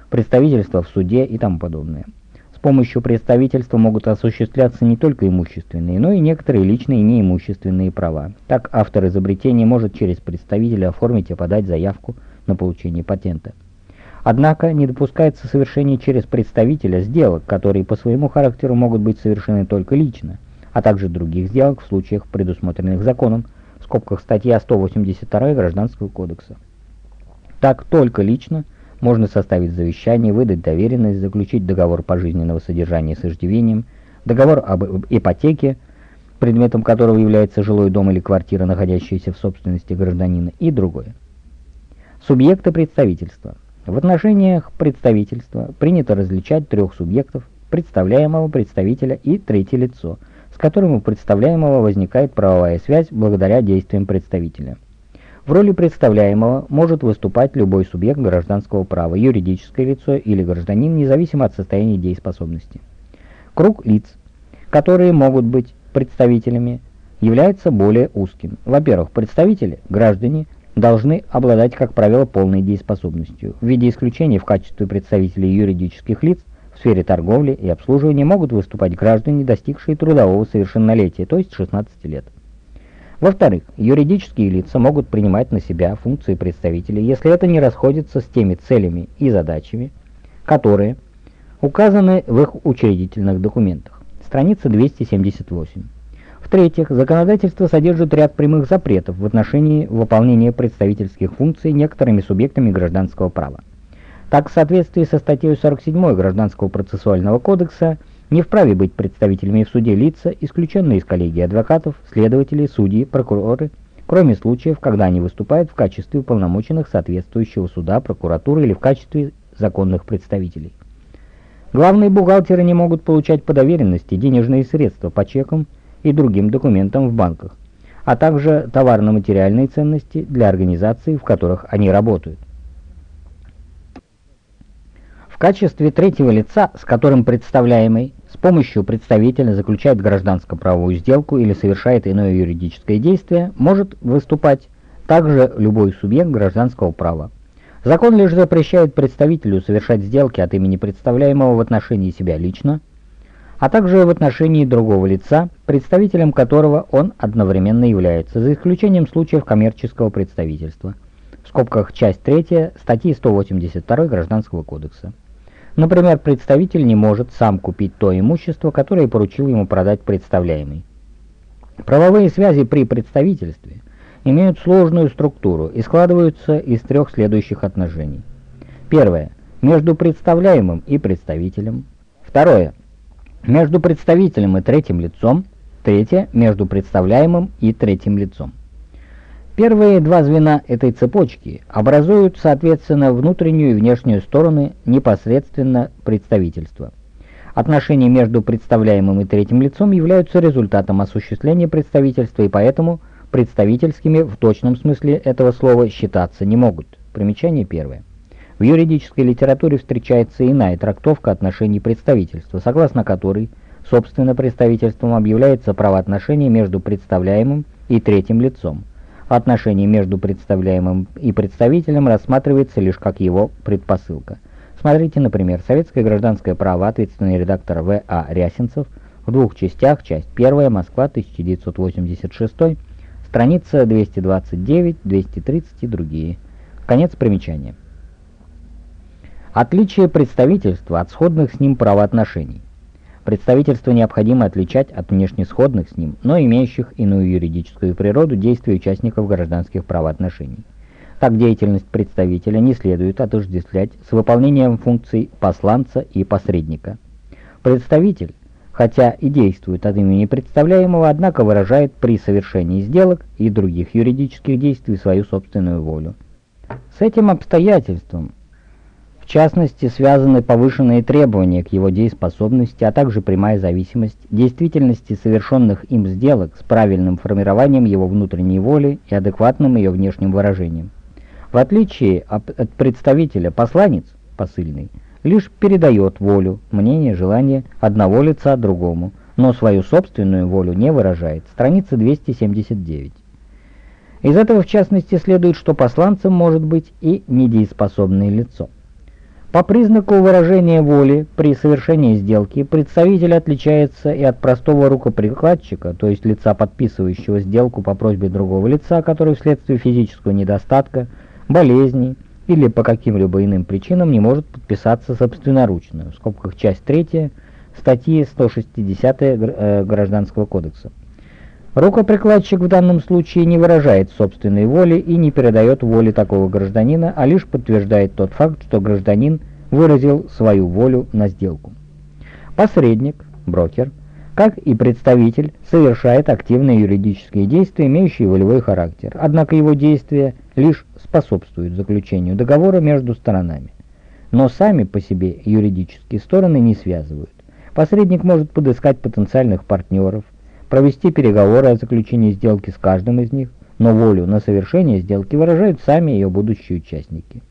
представительства в суде и тому подобное. Помощью представительства могут осуществляться не только имущественные, но и некоторые личные неимущественные права. Так автор изобретения может через представителя оформить и подать заявку на получение патента. Однако не допускается совершение через представителя сделок, которые по своему характеру могут быть совершены только лично, а также других сделок в случаях, предусмотренных законом, скобках статья 182 Гражданского кодекса. Так только лично можно составить завещание, выдать доверенность, заключить договор пожизненного содержания с иждивением, договор об ипотеке, предметом которого является жилой дом или квартира, находящаяся в собственности гражданина, и другое. Субъекты представительства. В отношениях представительства принято различать трех субъектов, представляемого представителя и третье лицо – которым у представляемого возникает правовая связь благодаря действиям представителя. В роли представляемого может выступать любой субъект гражданского права, юридическое лицо или гражданин, независимо от состояния дееспособности. Круг лиц, которые могут быть представителями, является более узким. Во-первых, представители, граждане, должны обладать, как правило, полной дееспособностью. В виде исключения в качестве представителей юридических лиц сфере торговли и обслуживания могут выступать граждане, достигшие трудового совершеннолетия, то есть 16 лет. Во-вторых, юридические лица могут принимать на себя функции представителей, если это не расходится с теми целями и задачами, которые указаны в их учредительных документах. Страница 278. В-третьих, законодательство содержит ряд прямых запретов в отношении выполнения представительских функций некоторыми субъектами гражданского права. Так, в соответствии со статьей 47 Гражданского процессуального кодекса, не вправе быть представителями в суде лица, исключенные из коллегии адвокатов, следователей, судьи, прокуроры, кроме случаев, когда они выступают в качестве уполномоченных соответствующего суда, прокуратуры или в качестве законных представителей. Главные бухгалтеры не могут получать по доверенности денежные средства по чекам и другим документам в банках, а также товарно-материальные ценности для организаций, в которых они работают. В качестве третьего лица, с которым представляемый с помощью представителя заключает гражданско-правовую сделку или совершает иное юридическое действие, может выступать также любой субъект гражданского права. Закон лишь запрещает представителю совершать сделки от имени представляемого в отношении себя лично, а также в отношении другого лица, представителем которого он одновременно является, за исключением случаев коммерческого представительства. В скобках часть 3 статьи 182 Гражданского кодекса. Например, представитель не может сам купить то имущество, которое поручил ему продать представляемый. Правовые связи при представительстве имеют сложную структуру и складываются из трех следующих отношений. Первое. Между представляемым и представителем. Второе. Между представителем и третьим лицом. Третье. Между представляемым и третьим лицом. Первые два звена этой цепочки образуют, соответственно, внутреннюю и внешнюю стороны непосредственно представительства. Отношения между представляемым и третьим лицом являются результатом осуществления представительства и поэтому представительскими в точном смысле этого слова считаться не могут. Примечание первое. В юридической литературе встречается иная трактовка отношений представительства, согласно которой, собственно, представительством объявляется правоотношение между представляемым и третьим лицом, отношение между представляемым и представителем рассматривается лишь как его предпосылка. Смотрите, например, «Советское гражданское право», ответственный редактор В. А. Рясенцев, в двух частях, часть 1, Москва, 1986, страница 229, 230 и другие. Конец примечания. Отличие представительства от сходных с ним правоотношений. Представительство необходимо отличать от внешне сходных с ним, но имеющих иную юридическую природу действий участников гражданских правоотношений. Так деятельность представителя не следует отождествлять с выполнением функций посланца и посредника. Представитель, хотя и действует от имени представляемого, однако выражает при совершении сделок и других юридических действий свою собственную волю. С этим обстоятельством в частности, связаны повышенные требования к его дееспособности, а также прямая зависимость действительности совершенных им сделок с правильным формированием его внутренней воли и адекватным ее внешним выражением. В отличие от представителя, посланец, посыльный, лишь передает волю, мнение, желание одного лица другому, но свою собственную волю не выражает. Страница 279. Из этого в частности следует, что посланцем может быть и недееспособное лицо. По признаку выражения воли при совершении сделки представитель отличается и от простого рукоприкладчика, то есть лица, подписывающего сделку по просьбе другого лица, который вследствие физического недостатка, болезни или по каким-либо иным причинам не может подписаться собственноручно, в скобках часть 3 статьи 160 э, Гражданского кодекса. Рукоприкладчик в данном случае не выражает собственной воли и не передает воли такого гражданина, а лишь подтверждает тот факт, что гражданин выразил свою волю на сделку. Посредник, брокер, как и представитель, совершает активные юридические действия, имеющие волевой характер, однако его действия лишь способствуют заключению договора между сторонами. Но сами по себе юридические стороны не связывают. Посредник может подыскать потенциальных партнеров, провести переговоры о заключении сделки с каждым из них, но волю на совершение сделки выражают сами ее будущие участники.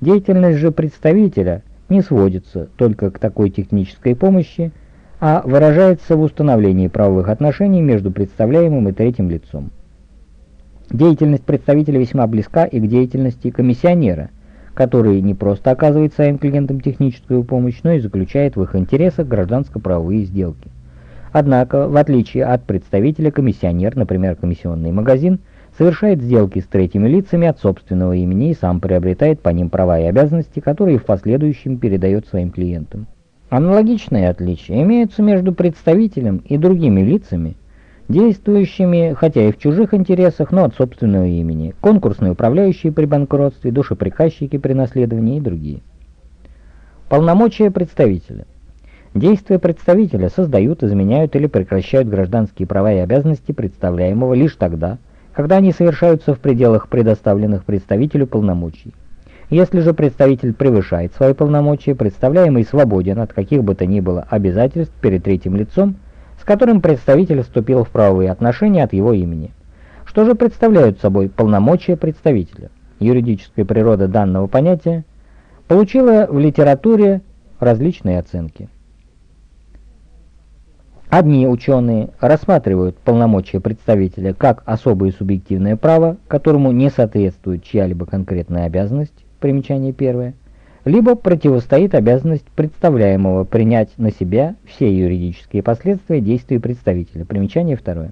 Деятельность же представителя не сводится только к такой технической помощи, а выражается в установлении правовых отношений между представляемым и третьим лицом. Деятельность представителя весьма близка и к деятельности комиссионера, который не просто оказывает своим клиентам техническую помощь, но и заключает в их интересах гражданско-правовые сделки. Однако, в отличие от представителя, комиссионер, например, комиссионный магазин, совершает сделки с третьими лицами от собственного имени и сам приобретает по ним права и обязанности, которые в последующем передает своим клиентам. Аналогичные отличия имеются между представителем и другими лицами, действующими, хотя и в чужих интересах, но от собственного имени, конкурсные управляющие при банкротстве, душеприказчики при наследовании и другие. Полномочия представителя. Действия представителя создают, изменяют или прекращают гражданские права и обязанности представляемого лишь тогда, когда они совершаются в пределах предоставленных представителю полномочий. Если же представитель превышает свои полномочия, представляемый свободен от каких бы то ни было обязательств перед третьим лицом, с которым представитель вступил в правовые отношения от его имени. Что же представляют собой полномочия представителя? Юридическая природа данного понятия получила в литературе различные оценки. Одни ученые рассматривают полномочия представителя как особое субъективное право, которому не соответствует чья-либо конкретная обязанность, примечание первое, либо противостоит обязанность представляемого принять на себя все юридические последствия действий представителя, примечание второе.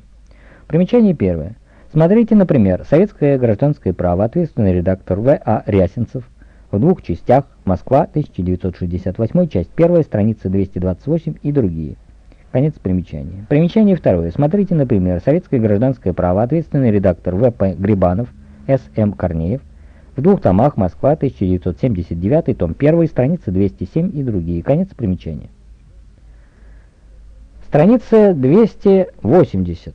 Примечание первое. Смотрите, например, «Советское гражданское право», ответственный редактор В.А. Рясенцев, в двух частях, Москва, 1968, часть 1, страница 228 и другие. Конец примечания. Примечание второе. Смотрите, например, «Советское гражданское право», ответственный редактор В.П. Грибанов, С.М. Корнеев, в двух томах, Москва, 1979, том 1, страница 207 и другие. Конец примечания. Страница 280.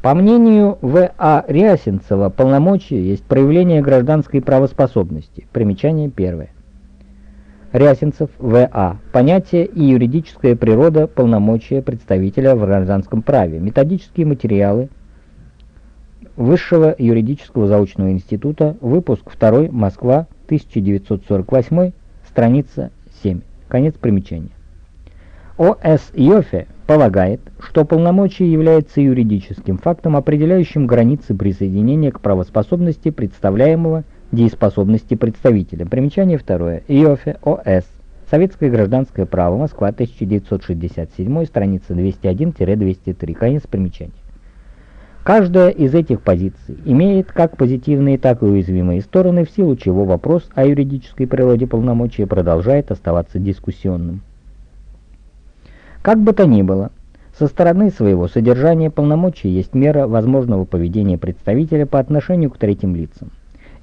По мнению В.А. Рясенцева, полномочия есть проявление гражданской правоспособности. Примечание первое. Рясенцев В.А. Понятие и юридическая природа полномочия представителя в гражданском праве. Методические материалы Высшего юридического заочного института. Выпуск 2. Москва. 1948. Страница 7. Конец примечания. О.С. Йофе полагает, что полномочие является юридическим фактом, определяющим границы присоединения к правоспособности представляемого дееспособности представителя. Примечание второе. Иофе О.С. Советское гражданское право. Москва, 1967, страница 201-203. Конец примечания. Каждая из этих позиций имеет как позитивные, так и уязвимые стороны, в силу чего вопрос о юридической природе полномочия продолжает оставаться дискуссионным. Как бы то ни было, со стороны своего содержания полномочий есть мера возможного поведения представителя по отношению к третьим лицам.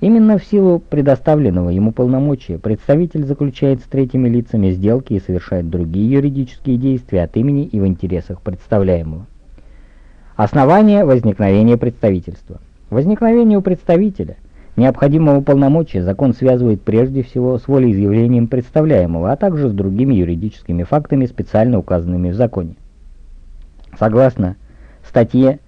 Именно в силу предоставленного ему полномочия представитель заключает с третьими лицами сделки и совершает другие юридические действия от имени и в интересах представляемого. Основание возникновения представительства. Возникновение у представителя необходимого полномочия закон связывает прежде всего с волеизъявлением представляемого, а также с другими юридическими фактами, специально указанными в законе. Согласно статье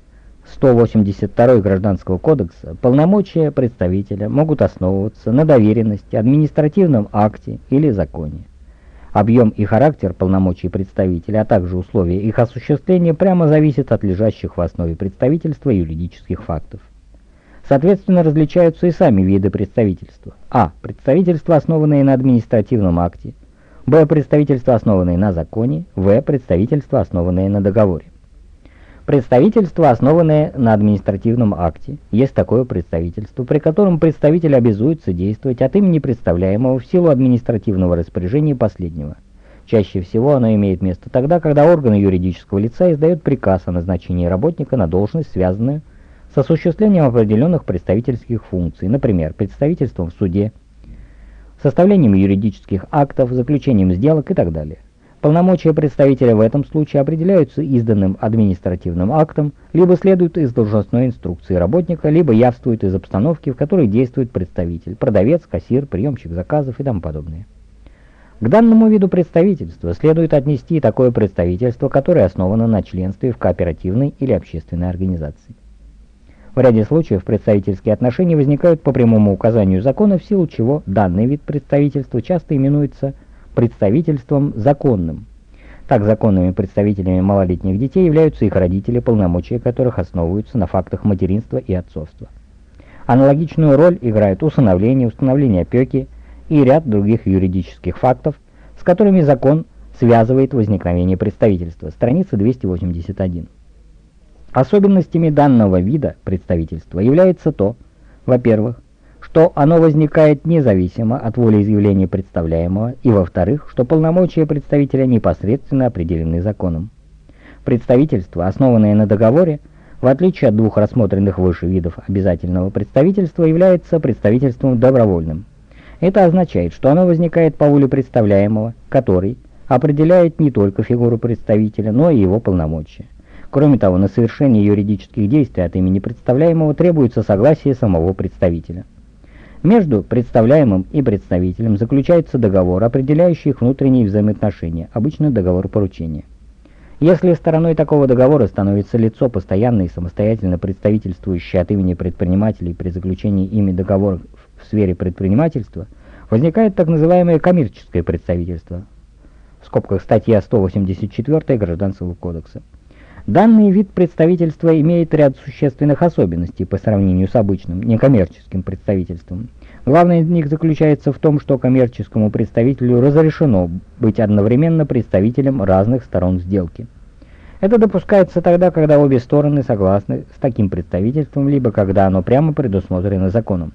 182 Гражданского кодекса, полномочия представителя могут основываться на доверенности, административном акте или законе. Объем и характер полномочий представителя, а также условия их осуществления прямо зависят от лежащих в основе представительства юридических фактов. Соответственно, различаются и сами виды представительства. А. Представительство, основанное на административном акте. Б. Представительство, основанное на законе. В. Представительство, основанное на договоре. Представительство, основанное на административном акте. Есть такое представительство, при котором представитель обязуется действовать от имени представляемого в силу административного распоряжения последнего. Чаще всего оно имеет место тогда, когда органы юридического лица издают приказ о назначении работника на должность, связанную с осуществлением определенных представительских функций, например, представительством в суде, составлением юридических актов, заключением сделок и так далее. Полномочия представителя в этом случае определяются изданным административным актом, либо следуют из должностной инструкции работника, либо явствуют из обстановки, в которой действует представитель, продавец, кассир, приемщик заказов и тому подобное. К данному виду представительства следует отнести такое представительство, которое основано на членстве в кооперативной или общественной организации. В ряде случаев представительские отношения возникают по прямому указанию закона, в силу чего данный вид представительства часто именуется представительством законным. Так, законными представителями малолетних детей являются их родители, полномочия которых основываются на фактах материнства и отцовства. Аналогичную роль играют усыновление, установление опеки и ряд других юридических фактов, с которыми закон связывает возникновение представительства. Страница 281. Особенностями данного вида представительства является то, во-первых, что оно возникает независимо от волеизъявления представляемого, и во-вторых, что полномочия представителя непосредственно определены законом. Представительство, основанное на договоре, в отличие от двух рассмотренных выше видов обязательного представительства, является представительством добровольным. Это означает, что оно возникает по воле представляемого, который определяет не только фигуру представителя, но и его полномочия. Кроме того, на совершение юридических действий от имени представляемого требуется согласие самого представителя. Между представляемым и представителем заключается договор, определяющий их внутренние взаимоотношения, обычно договор поручения. Если стороной такого договора становится лицо, постоянно и самостоятельно представительствующее от имени предпринимателей при заключении ими договоров в сфере предпринимательства, возникает так называемое коммерческое представительство, в скобках статья 184 Гражданского кодекса. Данный вид представительства имеет ряд существенных особенностей по сравнению с обычным некоммерческим представительством. Главное из них заключается в том, что коммерческому представителю разрешено быть одновременно представителем разных сторон сделки. Это допускается тогда, когда обе стороны согласны с таким представительством, либо когда оно прямо предусмотрено законом.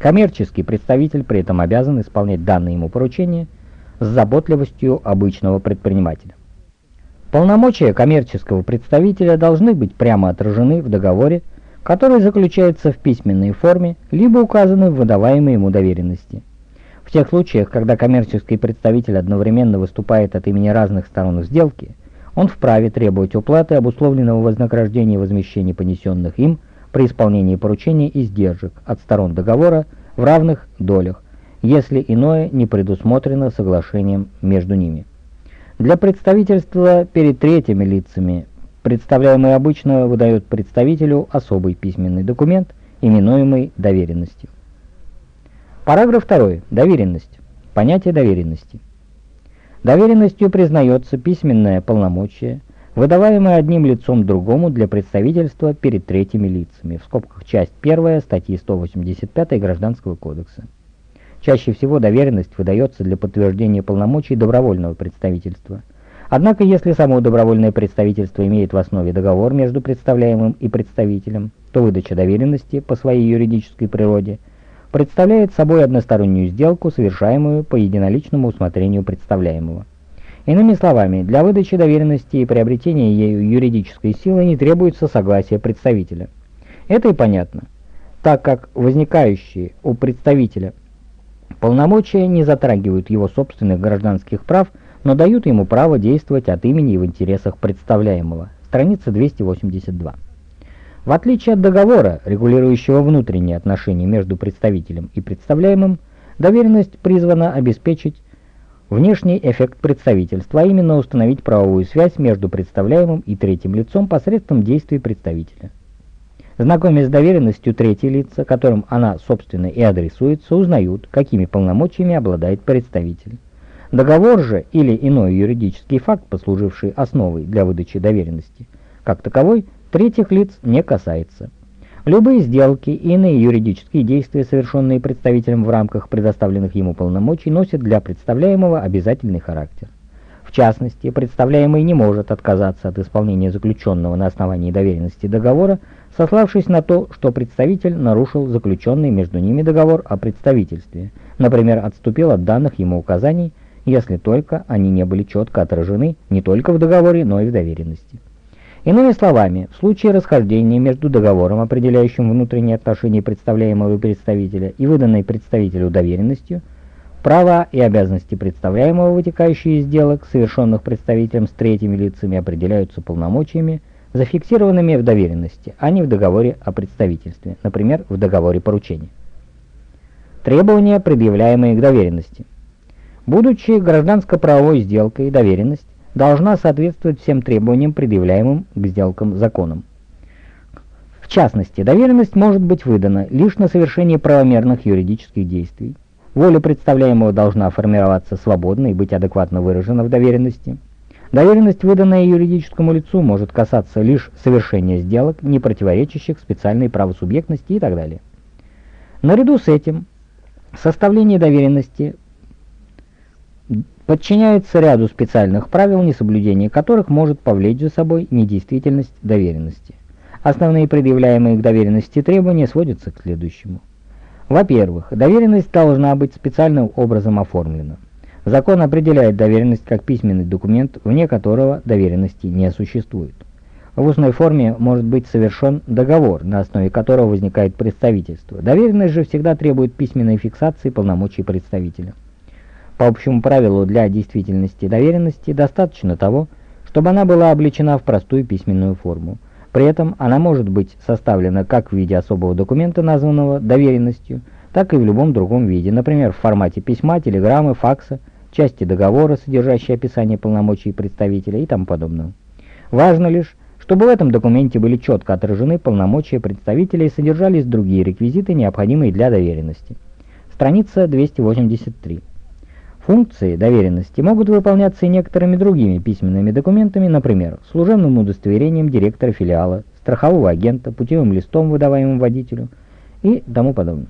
Коммерческий представитель при этом обязан исполнять данные ему поручения с заботливостью обычного предпринимателя. Полномочия коммерческого представителя должны быть прямо отражены в договоре, который заключается в письменной форме, либо указаны в выдаваемой ему доверенности. В тех случаях, когда коммерческий представитель одновременно выступает от имени разных сторон сделки, он вправе требовать уплаты обусловленного вознаграждения и возмещения понесенных им при исполнении поручения издержек от сторон договора в равных долях, если иное не предусмотрено соглашением между ними. Для представительства перед третьими лицами представляемый обычно выдает представителю особый письменный документ, именуемый доверенностью. Параграф 2. Доверенность. Понятие доверенности. Доверенностью признается письменное полномочие, выдаваемое одним лицом другому для представительства перед третьими лицами, в скобках часть 1 статьи 185 Гражданского кодекса. Чаще всего доверенность выдается для подтверждения полномочий добровольного представительства. Однако, если само добровольное представительство имеет в основе договор между представляемым и представителем, то выдача доверенности по своей юридической природе представляет собой одностороннюю сделку, совершаемую по единоличному усмотрению представляемого. Иными словами, для выдачи доверенности и приобретения ею юридической силы не требуется согласие представителя. Это и понятно, так как возникающие у представителя Полномочия не затрагивают его собственных гражданских прав, но дают ему право действовать от имени и в интересах представляемого. Страница 282. В отличие от договора, регулирующего внутренние отношения между представителем и представляемым, доверенность призвана обеспечить внешний эффект представительства, а именно установить правовую связь между представляемым и третьим лицом посредством действий представителя. Знакомясь с доверенностью, третьи лица, которым она, собственно, и адресуется, узнают, какими полномочиями обладает представитель. Договор же или иной юридический факт, послуживший основой для выдачи доверенности, как таковой, третьих лиц не касается. Любые сделки и иные юридические действия, совершенные представителем в рамках предоставленных ему полномочий, носят для представляемого обязательный характер. В частности, представляемый не может отказаться от исполнения заключенного на основании доверенности договора, сославшись на то, что представитель нарушил заключенный между ними договор о представительстве, например, отступил от данных ему указаний, если только они не были четко отражены не только в договоре, но и в доверенности. Иными словами, в случае расхождения между договором, определяющим внутренние отношения представляемого представителя, и выданной представителю доверенностью, права и обязанности представляемого, вытекающие из сделок, совершенных представителем с третьими лицами, определяются полномочиями, зафиксированными в доверенности, а не в договоре о представительстве, например, в договоре поручения. Требования, предъявляемые к доверенности. Будучи гражданско-правовой сделкой, доверенность должна соответствовать всем требованиям, предъявляемым к сделкам законом. В частности, доверенность может быть выдана лишь на совершение правомерных юридических действий. Воля представляемого должна формироваться свободно и быть адекватно выражена в доверенности. Доверенность, выданная юридическому лицу, может касаться лишь совершения сделок, не противоречащих специальной правосубъектности и так далее. Наряду с этим, составление доверенности подчиняется ряду специальных правил, несоблюдение которых может повлечь за собой недействительность доверенности. Основные предъявляемые к доверенности требования сводятся к следующему. Во-первых, доверенность должна быть специальным образом оформлена. Закон определяет доверенность как письменный документ, вне которого доверенности не существует. В устной форме может быть совершен договор, на основе которого возникает представительство. Доверенность же всегда требует письменной фиксации полномочий представителя. По общему правилу для действительности доверенности достаточно того, чтобы она была облечена в простую письменную форму. При этом она может быть составлена как в виде особого документа, названного доверенностью, так и в любом другом виде, например, в формате письма, телеграммы, факса, части договора, содержащие описание полномочий представителя и тому подобное. Важно лишь, чтобы в этом документе были четко отражены полномочия представителя и содержались другие реквизиты, необходимые для доверенности. Страница 283. Функции доверенности могут выполняться и некоторыми другими письменными документами, например, служебным удостоверением директора филиала, страхового агента, путевым листом, выдаваемым водителю и тому подобное.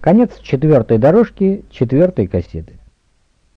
Конец четвертой дорожки четвертой кассеты.